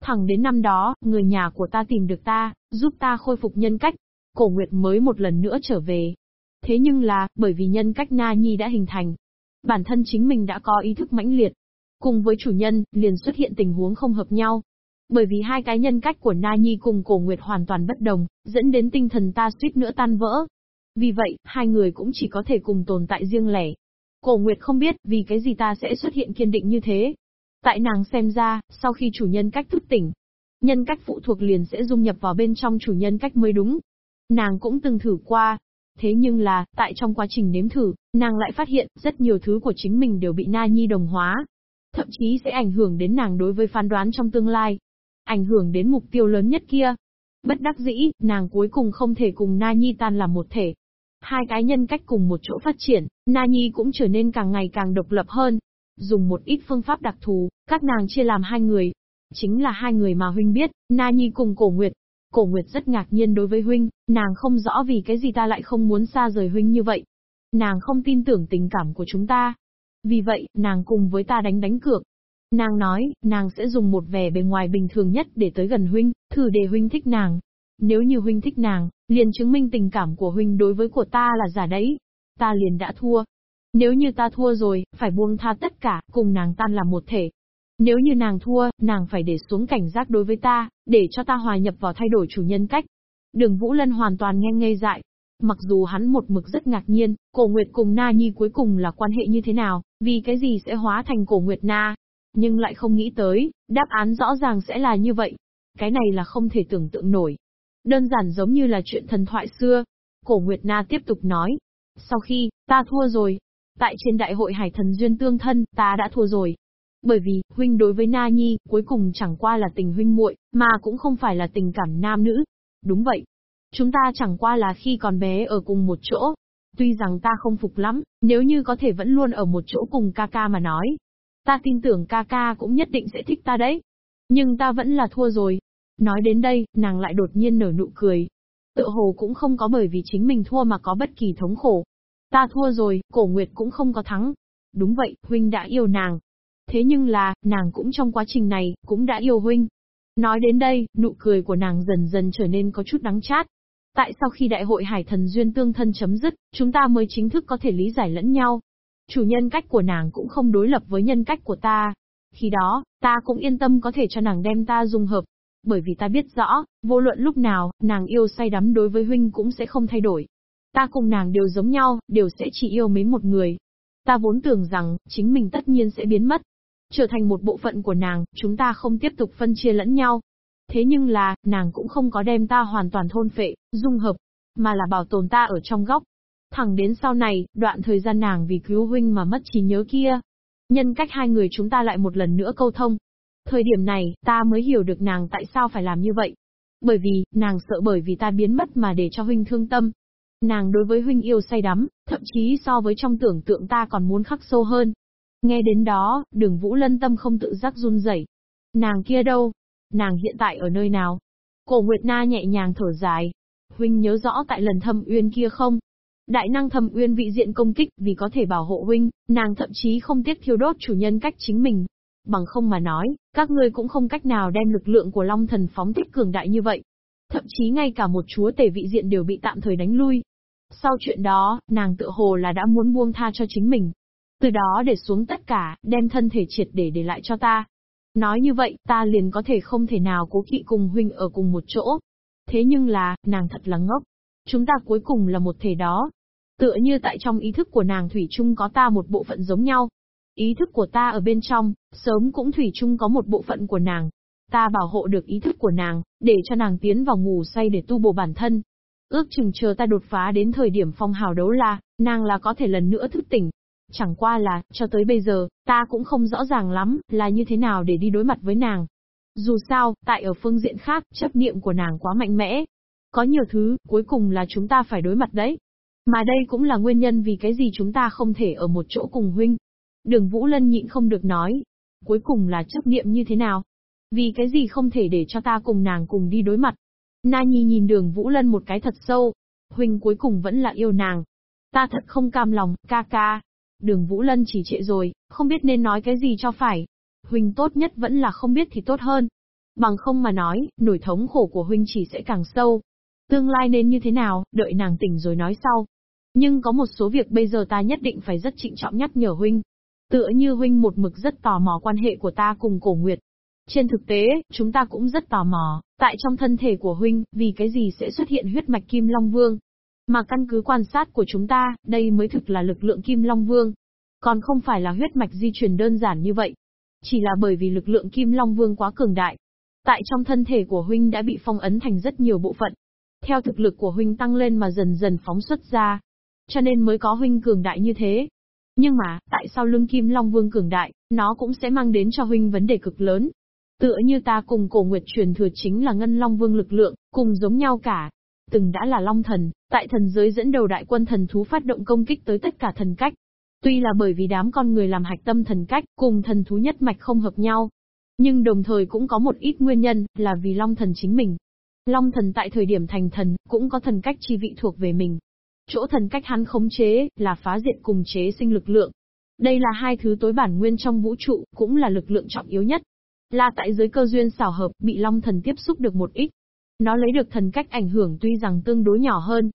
Thẳng đến năm đó, người nhà của ta tìm được ta, giúp ta khôi phục nhân cách. Cổ Nguyệt mới một lần nữa trở về. Thế nhưng là, bởi vì nhân cách Na Nhi đã hình thành. Bản thân chính mình đã có ý thức mãnh liệt. Cùng với chủ nhân, liền xuất hiện tình huống không hợp nhau. Bởi vì hai cái nhân cách của Na Nhi cùng Cổ Nguyệt hoàn toàn bất đồng, dẫn đến tinh thần ta suýt nữa tan vỡ. Vì vậy, hai người cũng chỉ có thể cùng tồn tại riêng lẻ. Cổ Nguyệt không biết vì cái gì ta sẽ xuất hiện kiên định như thế. Tại nàng xem ra, sau khi chủ nhân cách thức tỉnh, nhân cách phụ thuộc liền sẽ dung nhập vào bên trong chủ nhân cách mới đúng. Nàng cũng từng thử qua. Thế nhưng là, tại trong quá trình nếm thử, nàng lại phát hiện rất nhiều thứ của chính mình đều bị Na Nhi đồng hóa. Thậm chí sẽ ảnh hưởng đến nàng đối với phán đoán trong tương lai. Ảnh hưởng đến mục tiêu lớn nhất kia. Bất đắc dĩ, nàng cuối cùng không thể cùng Na Nhi tan làm một thể. Hai cái nhân cách cùng một chỗ phát triển, Na Nhi cũng trở nên càng ngày càng độc lập hơn. Dùng một ít phương pháp đặc thù, các nàng chia làm hai người. Chính là hai người mà huynh biết, Na Nhi cùng Cổ Nguyệt. Cổ Nguyệt rất ngạc nhiên đối với huynh, nàng không rõ vì cái gì ta lại không muốn xa rời huynh như vậy. Nàng không tin tưởng tình cảm của chúng ta. Vì vậy, nàng cùng với ta đánh đánh cược. Nàng nói, nàng sẽ dùng một vẻ bề ngoài bình thường nhất để tới gần huynh, thử để huynh thích nàng. Nếu như huynh thích nàng, liền chứng minh tình cảm của huynh đối với của ta là giả đấy. Ta liền đã thua. Nếu như ta thua rồi, phải buông tha tất cả, cùng nàng tan làm một thể. Nếu như nàng thua, nàng phải để xuống cảnh giác đối với ta, để cho ta hòa nhập vào thay đổi chủ nhân cách. Đường Vũ Lân hoàn toàn nghe ngây dại. Mặc dù hắn một mực rất ngạc nhiên, cổ Nguyệt cùng Na Nhi cuối cùng là quan hệ như thế nào, vì cái gì sẽ hóa thành cổ Nguyệt Na. Nhưng lại không nghĩ tới, đáp án rõ ràng sẽ là như vậy. Cái này là không thể tưởng tượng nổi. Đơn giản giống như là chuyện thần thoại xưa. Cổ Nguyệt Na tiếp tục nói. Sau khi, ta thua rồi. Tại trên đại hội hải thần duyên tương thân, ta đã thua rồi. Bởi vì, huynh đối với Na Nhi, cuối cùng chẳng qua là tình huynh muội, mà cũng không phải là tình cảm nam nữ. Đúng vậy. Chúng ta chẳng qua là khi còn bé ở cùng một chỗ. Tuy rằng ta không phục lắm, nếu như có thể vẫn luôn ở một chỗ cùng ca ca mà nói. Ta tin tưởng ca ca cũng nhất định sẽ thích ta đấy. Nhưng ta vẫn là thua rồi, Nói đến đây, nàng lại đột nhiên nở nụ cười. Tự hồ cũng không có bởi vì chính mình thua mà có bất kỳ thống khổ. Ta thua rồi, cổ nguyệt cũng không có thắng. Đúng vậy, huynh đã yêu nàng. Thế nhưng là, nàng cũng trong quá trình này, cũng đã yêu huynh. Nói đến đây, nụ cười của nàng dần dần trở nên có chút đắng chát. Tại sau khi đại hội hải thần duyên tương thân chấm dứt, chúng ta mới chính thức có thể lý giải lẫn nhau. Chủ nhân cách của nàng cũng không đối lập với nhân cách của ta. Khi đó, ta cũng yên tâm có thể cho nàng đem ta dung hợp, bởi vì ta biết rõ, vô luận lúc nào, nàng yêu say đắm đối với huynh cũng sẽ không thay đổi. Ta cùng nàng đều giống nhau, đều sẽ chỉ yêu mến một người. Ta vốn tưởng rằng, chính mình tất nhiên sẽ biến mất. Trở thành một bộ phận của nàng, chúng ta không tiếp tục phân chia lẫn nhau. Thế nhưng là, nàng cũng không có đem ta hoàn toàn thôn phệ, dung hợp, mà là bảo tồn ta ở trong góc. Thẳng đến sau này, đoạn thời gian nàng vì cứu huynh mà mất trí nhớ kia, Nhân cách hai người chúng ta lại một lần nữa câu thông. Thời điểm này, ta mới hiểu được nàng tại sao phải làm như vậy. Bởi vì, nàng sợ bởi vì ta biến mất mà để cho huynh thương tâm. Nàng đối với huynh yêu say đắm, thậm chí so với trong tưởng tượng ta còn muốn khắc sâu hơn. Nghe đến đó, đường Vũ Lân tâm không tự giác run rẩy. Nàng kia đâu? Nàng hiện tại ở nơi nào? Cổ Nguyệt Na nhẹ nhàng thở dài. Huynh nhớ rõ tại lần thâm uyên kia không? Đại năng thâm uyên vị diện công kích vì có thể bảo hộ huynh, nàng thậm chí không tiếc thiêu đốt chủ nhân cách chính mình. Bằng không mà nói, các ngươi cũng không cách nào đem lực lượng của Long Thần phóng thích cường đại như vậy. Thậm chí ngay cả một chúa tể vị diện đều bị tạm thời đánh lui. Sau chuyện đó, nàng tự hồ là đã muốn buông tha cho chính mình. Từ đó để xuống tất cả, đem thân thể triệt để để lại cho ta. Nói như vậy, ta liền có thể không thể nào cố kỵ cùng huynh ở cùng một chỗ. Thế nhưng là, nàng thật là ngốc. Chúng ta cuối cùng là một thể đó. Tựa như tại trong ý thức của nàng Thủy chung có ta một bộ phận giống nhau. Ý thức của ta ở bên trong, sớm cũng Thủy chung có một bộ phận của nàng. Ta bảo hộ được ý thức của nàng, để cho nàng tiến vào ngủ say để tu bổ bản thân. Ước chừng chờ ta đột phá đến thời điểm phong hào đấu la, nàng là có thể lần nữa thức tỉnh, Chẳng qua là, cho tới bây giờ, ta cũng không rõ ràng lắm, là như thế nào để đi đối mặt với nàng. Dù sao, tại ở phương diện khác, chấp niệm của nàng quá mạnh mẽ. Có nhiều thứ, cuối cùng là chúng ta phải đối mặt đấy. Mà đây cũng là nguyên nhân vì cái gì chúng ta không thể ở một chỗ cùng huynh. Đường Vũ Lân nhịn không được nói. Cuối cùng là chấp niệm như thế nào? Vì cái gì không thể để cho ta cùng nàng cùng đi đối mặt? Na Nhi nhìn đường Vũ Lân một cái thật sâu. Huynh cuối cùng vẫn là yêu nàng. Ta thật không cam lòng, ca ca. Đường Vũ Lân chỉ trệ rồi, không biết nên nói cái gì cho phải. Huynh tốt nhất vẫn là không biết thì tốt hơn. Bằng không mà nói, nổi thống khổ của Huynh chỉ sẽ càng sâu. Tương lai nên như thế nào, đợi nàng tỉnh rồi nói sau. Nhưng có một số việc bây giờ ta nhất định phải rất trịnh trọng nhắc nhở Huynh. Tựa như Huynh một mực rất tò mò quan hệ của ta cùng cổ nguyệt. Trên thực tế, chúng ta cũng rất tò mò, tại trong thân thể của Huynh, vì cái gì sẽ xuất hiện huyết mạch Kim Long Vương. Mà căn cứ quan sát của chúng ta, đây mới thực là lực lượng Kim Long Vương. Còn không phải là huyết mạch di truyền đơn giản như vậy. Chỉ là bởi vì lực lượng Kim Long Vương quá cường đại. Tại trong thân thể của huynh đã bị phong ấn thành rất nhiều bộ phận. Theo thực lực của huynh tăng lên mà dần dần phóng xuất ra. Cho nên mới có huynh cường đại như thế. Nhưng mà, tại sao lưng Kim Long Vương cường đại, nó cũng sẽ mang đến cho huynh vấn đề cực lớn. Tựa như ta cùng cổ nguyệt truyền thừa chính là Ngân Long Vương lực lượng, cùng giống nhau cả từng đã là Long Thần, tại thần giới dẫn đầu đại quân thần thú phát động công kích tới tất cả thần cách. Tuy là bởi vì đám con người làm hạch tâm thần cách, cùng thần thú nhất mạch không hợp nhau. Nhưng đồng thời cũng có một ít nguyên nhân, là vì Long Thần chính mình. Long Thần tại thời điểm thành thần, cũng có thần cách chi vị thuộc về mình. Chỗ thần cách hắn khống chế, là phá diệt cùng chế sinh lực lượng. Đây là hai thứ tối bản nguyên trong vũ trụ, cũng là lực lượng trọng yếu nhất. Là tại giới cơ duyên xảo hợp, bị Long Thần tiếp xúc được một ít, nó lấy được thần cách ảnh hưởng tuy rằng tương đối nhỏ hơn.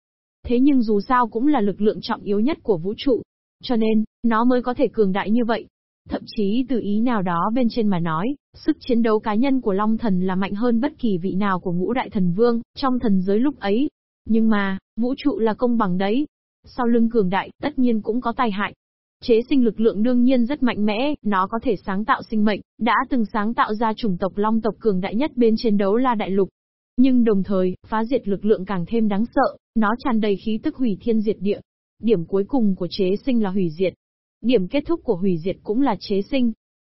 Thế nhưng dù sao cũng là lực lượng trọng yếu nhất của vũ trụ. Cho nên, nó mới có thể cường đại như vậy. Thậm chí từ ý nào đó bên trên mà nói, sức chiến đấu cá nhân của Long Thần là mạnh hơn bất kỳ vị nào của ngũ đại thần vương, trong thần giới lúc ấy. Nhưng mà, vũ trụ là công bằng đấy. Sau lưng cường đại, tất nhiên cũng có tai hại. Chế sinh lực lượng đương nhiên rất mạnh mẽ, nó có thể sáng tạo sinh mệnh, đã từng sáng tạo ra chủng tộc Long tộc cường đại nhất bên trên đấu la đại lục, nhưng đồng thời, phá diệt lực lượng càng thêm đáng sợ, nó tràn đầy khí tức hủy thiên diệt địa. Điểm cuối cùng của chế sinh là hủy diệt. Điểm kết thúc của hủy diệt cũng là chế sinh.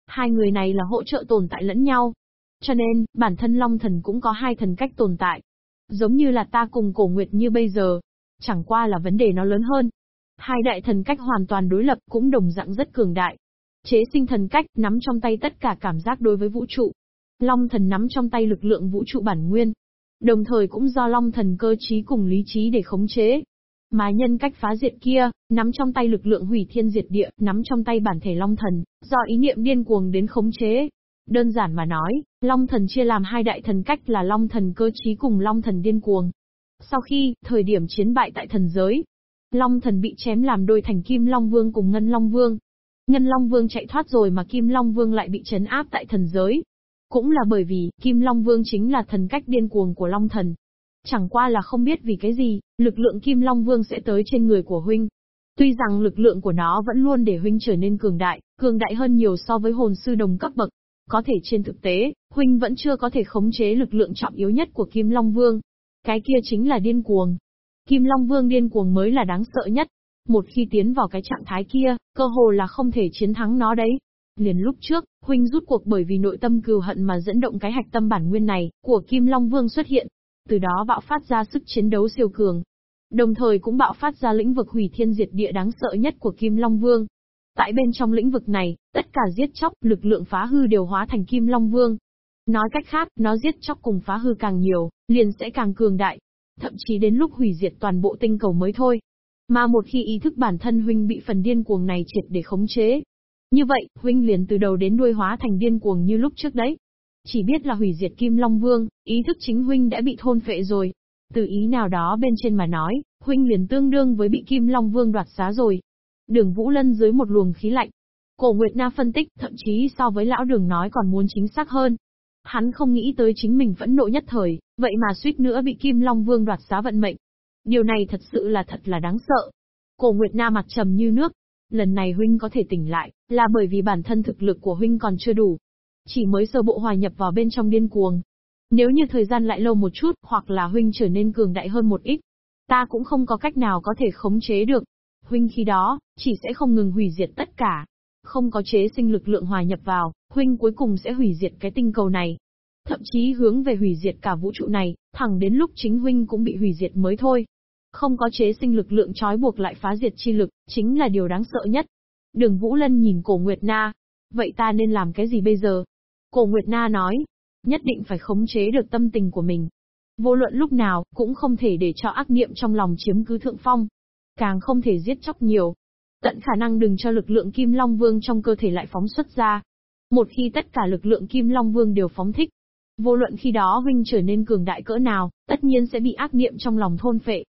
Hai người này là hỗ trợ tồn tại lẫn nhau. Cho nên, bản thân Long Thần cũng có hai thần cách tồn tại. Giống như là ta cùng cổ nguyệt như bây giờ. Chẳng qua là vấn đề nó lớn hơn. Hai đại thần cách hoàn toàn đối lập cũng đồng dạng rất cường đại. Chế sinh thần cách nắm trong tay tất cả cảm giác đối với vũ trụ. Long thần nắm trong tay lực lượng vũ trụ bản nguyên, Đồng thời cũng do long thần cơ trí cùng lý trí để khống chế. Mà nhân cách phá diệt kia, nắm trong tay lực lượng hủy thiên diệt địa, nắm trong tay bản thể long thần, do ý niệm điên cuồng đến khống chế. Đơn giản mà nói, long thần chia làm hai đại thần cách là long thần cơ trí cùng long thần điên cuồng. Sau khi, thời điểm chiến bại tại thần giới, long thần bị chém làm đôi thành kim long vương cùng ngân long vương. Ngân long vương chạy thoát rồi mà kim long vương lại bị chấn áp tại thần giới, cũng là bởi vì, Kim Long Vương chính là thần cách điên cuồng của Long Thần. Chẳng qua là không biết vì cái gì, lực lượng Kim Long Vương sẽ tới trên người của huynh. Tuy rằng lực lượng của nó vẫn luôn để huynh trở nên cường đại, cường đại hơn nhiều so với hồn sư đồng cấp bậc. Có thể trên thực tế, huynh vẫn chưa có thể khống chế lực lượng trọng yếu nhất của Kim Long Vương. Cái kia chính là điên cuồng. Kim Long Vương điên cuồng mới là đáng sợ nhất. Một khi tiến vào cái trạng thái kia, cơ hồ là không thể chiến thắng nó đấy. Liền lúc trước, huynh rút cuộc bởi vì nội tâm cừu hận mà dẫn động cái hạch tâm bản nguyên này, của Kim Long Vương xuất hiện. Từ đó bạo phát ra sức chiến đấu siêu cường. Đồng thời cũng bạo phát ra lĩnh vực hủy thiên diệt địa đáng sợ nhất của Kim Long Vương. Tại bên trong lĩnh vực này, tất cả giết chóc, lực lượng phá hư đều hóa thành Kim Long Vương. Nói cách khác, nó giết chóc cùng phá hư càng nhiều, liền sẽ càng cường đại. Thậm chí đến lúc hủy diệt toàn bộ tinh cầu mới thôi. Mà một khi ý thức bản thân huynh bị phần điên cuồng này triệt để khống chế, như vậy, huynh liền từ đầu đến đuôi hóa thành điên cuồng như lúc trước đấy. Chỉ biết là hủy diệt Kim Long Vương, ý thức chính huynh đã bị thôn phệ rồi. Từ ý nào đó bên trên mà nói, huynh liền tương đương với bị Kim Long Vương đoạt xá rồi. Đường Vũ Lân dưới một luồng khí lạnh. Cổ Nguyệt Na phân tích, thậm chí so với lão đường nói còn muốn chính xác hơn. Hắn không nghĩ tới chính mình phẫn nộ nhất thời, vậy mà suýt nữa bị Kim Long Vương đoạt xá vận mệnh. Điều này thật sự là thật là đáng sợ. Cổ Nguyệt Na mặt trầm như nước, lần này huynh có thể tỉnh lại, là bởi vì bản thân thực lực của huynh còn chưa đủ. Chỉ mới sơ bộ hòa nhập vào bên trong điên cuồng. Nếu như thời gian lại lâu một chút, hoặc là huynh trở nên cường đại hơn một ít, ta cũng không có cách nào có thể khống chế được. Huynh khi đó, chỉ sẽ không ngừng hủy diệt tất cả. Không có chế sinh lực lượng hòa nhập vào, huynh cuối cùng sẽ hủy diệt cái tinh cầu này. Thậm chí hướng về hủy diệt cả vũ trụ này, thẳng đến lúc chính huynh cũng bị hủy diệt mới thôi. Không có chế sinh lực lượng trói buộc lại phá diệt chi lực, chính là điều đáng sợ nhất. Đường Vũ Lân nhìn cổ Nguyệt Na. Vậy ta nên làm cái gì bây giờ? Cổ Nguyệt Na nói. Nhất định phải khống chế được tâm tình của mình. Vô luận lúc nào, cũng không thể để cho ác niệm trong lòng chiếm cứ thượng phong. Càng không thể giết chóc nhiều. Tận khả năng đừng cho lực lượng Kim Long Vương trong cơ thể lại phóng xuất ra. Một khi tất cả lực lượng Kim Long Vương đều phóng thích, vô luận khi đó huynh trở nên cường đại cỡ nào, tất nhiên sẽ bị ác niệm trong lòng thôn phệ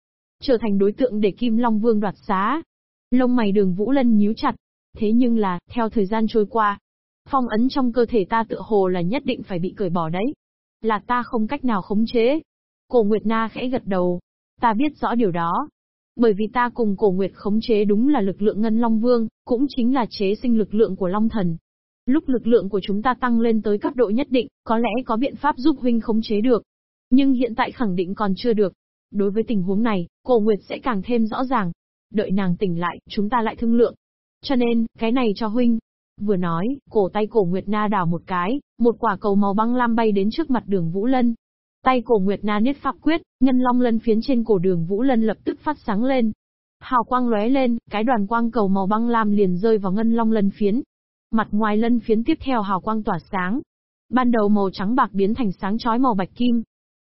trở thành đối tượng để Kim Long Vương đoạt xá. Lông mày đường Vũ Lân nhíu chặt. Thế nhưng là, theo thời gian trôi qua, phong ấn trong cơ thể ta tựa hồ là nhất định phải bị cởi bỏ đấy. Là ta không cách nào khống chế. Cổ Nguyệt Na khẽ gật đầu. Ta biết rõ điều đó. Bởi vì ta cùng Cổ Nguyệt khống chế đúng là lực lượng Ngân Long Vương, cũng chính là chế sinh lực lượng của Long Thần. Lúc lực lượng của chúng ta tăng lên tới cấp độ nhất định, có lẽ có biện pháp giúp huynh khống chế được. Nhưng hiện tại khẳng định còn chưa được. Đối với tình huống này, Cổ Nguyệt sẽ càng thêm rõ ràng. Đợi nàng tỉnh lại, chúng ta lại thương lượng. Cho nên, cái này cho huynh. Vừa nói, cổ tay cổ Nguyệt Na đảo một cái, một quả cầu màu băng lam bay đến trước mặt đường Vũ Lân. Tay cổ Nguyệt Na niết pháp quyết, ngân long lân phiến trên cổ đường Vũ Lân lập tức phát sáng lên. Hào quang lóe lên, cái đoàn quang cầu màu băng lam liền rơi vào ngân long lân phiến. Mặt ngoài lân phiến tiếp theo hào quang tỏa sáng. Ban đầu màu trắng bạc biến thành sáng chói màu bạch kim,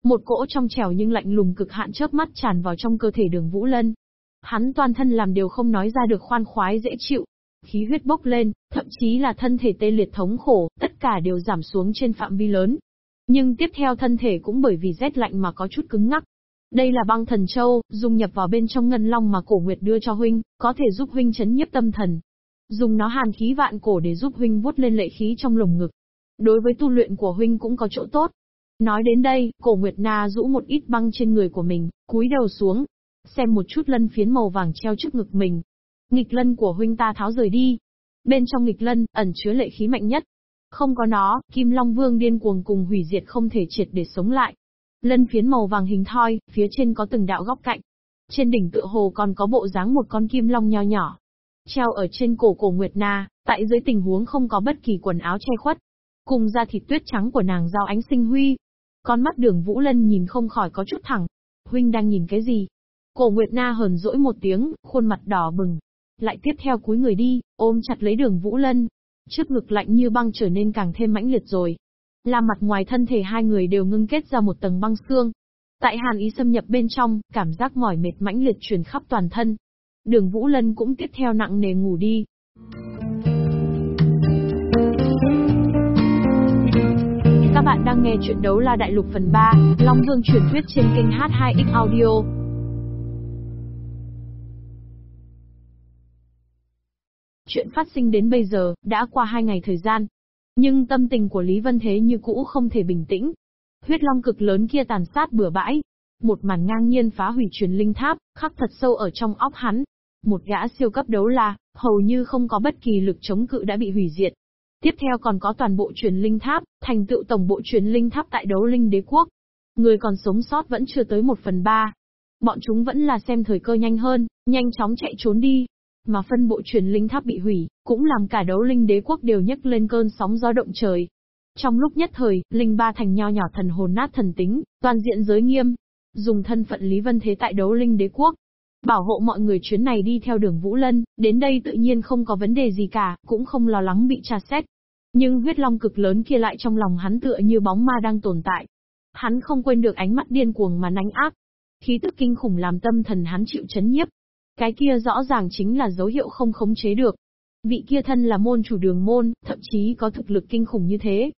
một cỗ trong trẻo nhưng lạnh lùng cực hạn chớp mắt tràn vào trong cơ thể đường Vũ Lân. Hắn toàn thân làm điều không nói ra được khoan khoái dễ chịu. Khí huyết bốc lên, thậm chí là thân thể tê liệt thống khổ, tất cả đều giảm xuống trên phạm vi lớn. Nhưng tiếp theo thân thể cũng bởi vì rét lạnh mà có chút cứng ngắc. Đây là băng thần châu, dùng nhập vào bên trong ngân long mà cổ nguyệt đưa cho huynh, có thể giúp huynh chấn nhiếp tâm thần. Dùng nó hàn khí vạn cổ để giúp huynh vút lên lệ khí trong lồng ngực. Đối với tu luyện của huynh cũng có chỗ tốt, Nói đến đây, cổ Nguyệt Na rũ một ít băng trên người của mình, cúi đầu xuống. Xem một chút lân phiến màu vàng treo trước ngực mình. Nghịch lân của huynh ta tháo rời đi. Bên trong nghịch lân, ẩn chứa lệ khí mạnh nhất. Không có nó, Kim Long Vương điên cuồng cùng hủy diệt không thể triệt để sống lại. Lân phiến màu vàng hình thoi, phía trên có từng đạo góc cạnh. Trên đỉnh tựa hồ còn có bộ dáng một con kim long nho nhỏ. Treo ở trên cổ cổ Nguyệt Na, tại dưới tình huống không có bất kỳ quần áo che khuất. Cùng da thịt tuyết trắng của nàng giao ánh sinh huy, con mắt đường Vũ Lân nhìn không khỏi có chút thẳng. Huynh đang nhìn cái gì? Cổ Nguyệt Na hờn dỗi một tiếng, khuôn mặt đỏ bừng. Lại tiếp theo cúi người đi, ôm chặt lấy đường Vũ Lân. Trước ngực lạnh như băng trở nên càng thêm mãnh liệt rồi. Làm mặt ngoài thân thể hai người đều ngưng kết ra một tầng băng xương. Tại hàn ý xâm nhập bên trong, cảm giác mỏi mệt mãnh liệt truyền khắp toàn thân. Đường Vũ Lân cũng tiếp theo nặng nề ngủ đi. Các bạn đang nghe chuyện đấu la đại lục phần 3, Long Dương truyền thuyết trên kênh H2X Audio. Chuyện phát sinh đến bây giờ, đã qua hai ngày thời gian. Nhưng tâm tình của Lý Vân Thế như cũ không thể bình tĩnh. Huyết long cực lớn kia tàn sát bừa bãi. Một màn ngang nhiên phá hủy truyền linh tháp, khắc thật sâu ở trong óc hắn. Một gã siêu cấp đấu la, hầu như không có bất kỳ lực chống cự đã bị hủy diệt. Tiếp theo còn có toàn bộ truyền linh tháp, thành tựu tổng bộ truyền linh tháp tại đấu linh đế quốc. Người còn sống sót vẫn chưa tới một phần ba. Bọn chúng vẫn là xem thời cơ nhanh hơn, nhanh chóng chạy trốn đi. Mà phân bộ truyền linh tháp bị hủy, cũng làm cả đấu linh đế quốc đều nhấc lên cơn sóng gió động trời. Trong lúc nhất thời, linh ba thành nho nhỏ thần hồn nát thần tính, toàn diện giới nghiêm. Dùng thân phận Lý Vân Thế tại đấu linh đế quốc, bảo hộ mọi người chuyến này đi theo đường Vũ Lân, đến đây tự nhiên không có vấn đề gì cả, cũng không lo lắng bị tra xét. Nhưng huyết long cực lớn kia lại trong lòng hắn tựa như bóng ma đang tồn tại. Hắn không quên được ánh mắt điên cuồng mà nánh áp. Khí tức kinh khủng làm tâm thần hắn chịu chấn nhiếp. Cái kia rõ ràng chính là dấu hiệu không khống chế được. Vị kia thân là môn chủ đường môn, thậm chí có thực lực kinh khủng như thế.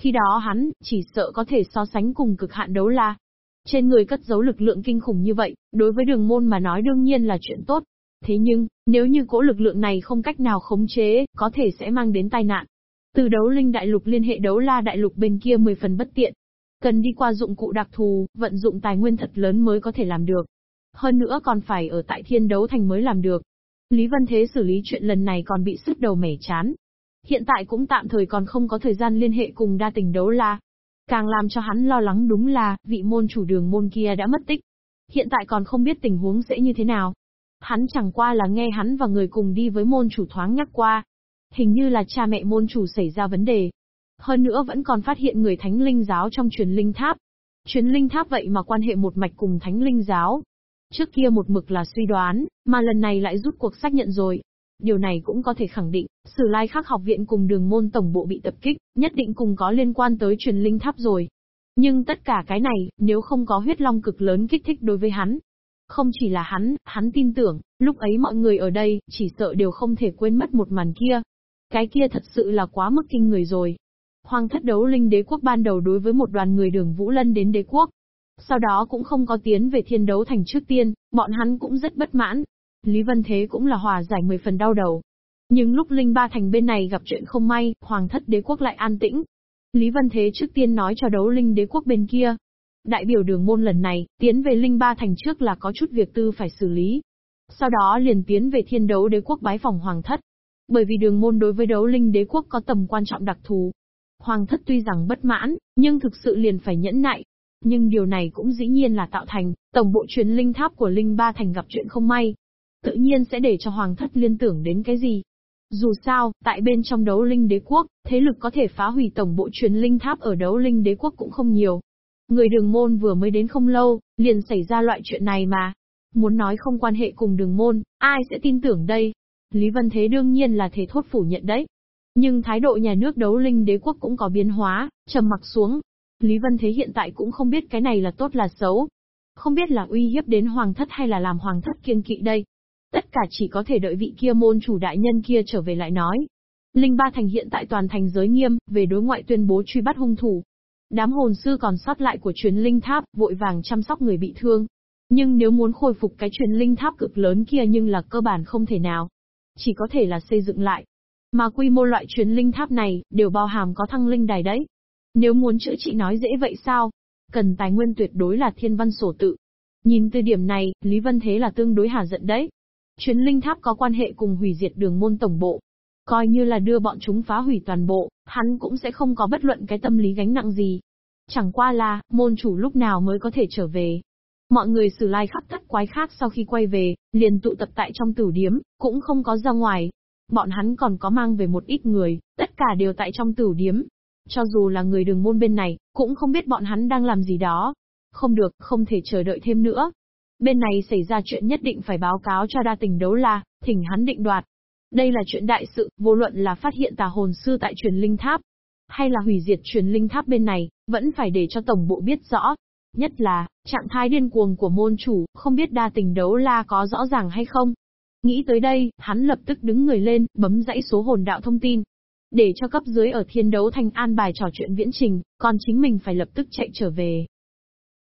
Khi đó hắn, chỉ sợ có thể so sánh cùng cực hạn đấu la. Trên người cất giấu lực lượng kinh khủng như vậy, đối với đường môn mà nói đương nhiên là chuyện tốt. Thế nhưng, nếu như cỗ lực lượng này không cách nào khống chế, có thể sẽ mang đến tai nạn. Từ đấu linh đại lục liên hệ đấu la đại lục bên kia 10 phần bất tiện. Cần đi qua dụng cụ đặc thù, vận dụng tài nguyên thật lớn mới có thể làm được. Hơn nữa còn phải ở tại thiên đấu thành mới làm được. Lý Văn Thế xử lý chuyện lần này còn bị sức đầu mẻ chán. Hiện tại cũng tạm thời còn không có thời gian liên hệ cùng đa tình đấu la. Càng làm cho hắn lo lắng đúng là, vị môn chủ đường môn kia đã mất tích. Hiện tại còn không biết tình huống sẽ như thế nào. Hắn chẳng qua là nghe hắn và người cùng đi với môn chủ thoáng nhắc qua. Hình như là cha mẹ môn chủ xảy ra vấn đề. Hơn nữa vẫn còn phát hiện người thánh linh giáo trong truyền linh tháp. Truyền linh tháp vậy mà quan hệ một mạch cùng thánh linh giáo. Trước kia một mực là suy đoán, mà lần này lại rút cuộc xác nhận rồi. Điều này cũng có thể khẳng định, Sử Lai Khắc học viện cùng đường môn tổng bộ bị tập kích, nhất định cùng có liên quan tới truyền linh tháp rồi. Nhưng tất cả cái này, nếu không có huyết long cực lớn kích thích đối với hắn. Không chỉ là hắn, hắn tin tưởng, lúc ấy mọi người ở đây, chỉ sợ đều không thể quên mất một màn kia. Cái kia thật sự là quá mức kinh người rồi. Hoàng thất đấu linh đế quốc ban đầu đối với một đoàn người đường Vũ Lân đến đế quốc. Sau đó cũng không có tiến về thiên đấu thành trước tiên, bọn hắn cũng rất bất mãn. Lý Vân Thế cũng là hòa giải mười phần đau đầu. Nhưng lúc Linh Ba Thành bên này gặp chuyện không may, Hoàng thất đế quốc lại an tĩnh. Lý Vân Thế trước tiên nói cho đấu linh đế quốc bên kia. Đại biểu đường môn lần này, tiến về Linh Ba Thành trước là có chút việc tư phải xử lý. Sau đó liền tiến về thiên đấu đế quốc bái phòng Hoàng thất. Bởi vì đường môn đối với đấu linh đế quốc có tầm quan trọng đặc thù. Hoàng thất tuy rằng bất mãn, nhưng thực sự liền phải nhẫn nại. Nhưng điều này cũng dĩ nhiên là tạo thành, tổng bộ truyền linh tháp của Linh Ba Thành gặp chuyện không may. Tự nhiên sẽ để cho Hoàng thất liên tưởng đến cái gì. Dù sao, tại bên trong đấu linh đế quốc, thế lực có thể phá hủy tổng bộ truyền linh tháp ở đấu linh đế quốc cũng không nhiều. Người đường môn vừa mới đến không lâu, liền xảy ra loại chuyện này mà. Muốn nói không quan hệ cùng đường môn, ai sẽ tin tưởng đây? Lý Văn Thế đương nhiên là thể thốt phủ nhận đấy. Nhưng thái độ nhà nước đấu linh đế quốc cũng có biến hóa, trầm mặc xuống. Lý Văn Thế hiện tại cũng không biết cái này là tốt là xấu. Không biết là uy hiếp đến hoàng thất hay là làm hoàng thất kiên kỵ đây. Tất cả chỉ có thể đợi vị kia môn chủ đại nhân kia trở về lại nói. Linh Ba Thành hiện tại toàn thành giới nghiêm, về đối ngoại tuyên bố truy bắt hung thủ. Đám hồn sư còn sót lại của chuyến linh tháp, vội vàng chăm sóc người bị thương. Nhưng nếu muốn khôi phục cái truyền linh tháp cực lớn kia nhưng là cơ bản không thể nào. Chỉ có thể là xây dựng lại. Mà quy mô loại truyền linh tháp này, đều bao hàm có thăng linh đài đấy. Nếu muốn chữa trị nói dễ vậy sao? Cần tài nguyên tuyệt đối là thiên văn sổ tự. Nhìn từ điểm này, Lý Vân Thế là tương đối hà giận đấy. Chuyến linh tháp có quan hệ cùng hủy diệt đường môn tổng bộ. Coi như là đưa bọn chúng phá hủy toàn bộ, hắn cũng sẽ không có bất luận cái tâm lý gánh nặng gì. Chẳng qua là, môn chủ lúc nào mới có thể trở về. Mọi người xử lai khắp thất quái khác sau khi quay về, liền tụ tập tại trong tử điếm, cũng không có ra ngoài. Bọn hắn còn có mang về một ít người, tất cả đều tại trong tử điếm. Cho dù là người đường môn bên này, cũng không biết bọn hắn đang làm gì đó. Không được, không thể chờ đợi thêm nữa. Bên này xảy ra chuyện nhất định phải báo cáo cho đa tình đấu la, thỉnh hắn định đoạt. Đây là chuyện đại sự, vô luận là phát hiện tà hồn sư tại truyền linh tháp, hay là hủy diệt truyền linh tháp bên này, vẫn phải để cho tổng bộ biết rõ. Nhất là, trạng thái điên cuồng của môn chủ, không biết đa tình đấu la có rõ ràng hay không. Nghĩ tới đây, hắn lập tức đứng người lên, bấm dãy số hồn đạo thông tin. Để cho cấp dưới ở thiên đấu thành an bài trò chuyện viễn trình, còn chính mình phải lập tức chạy trở về.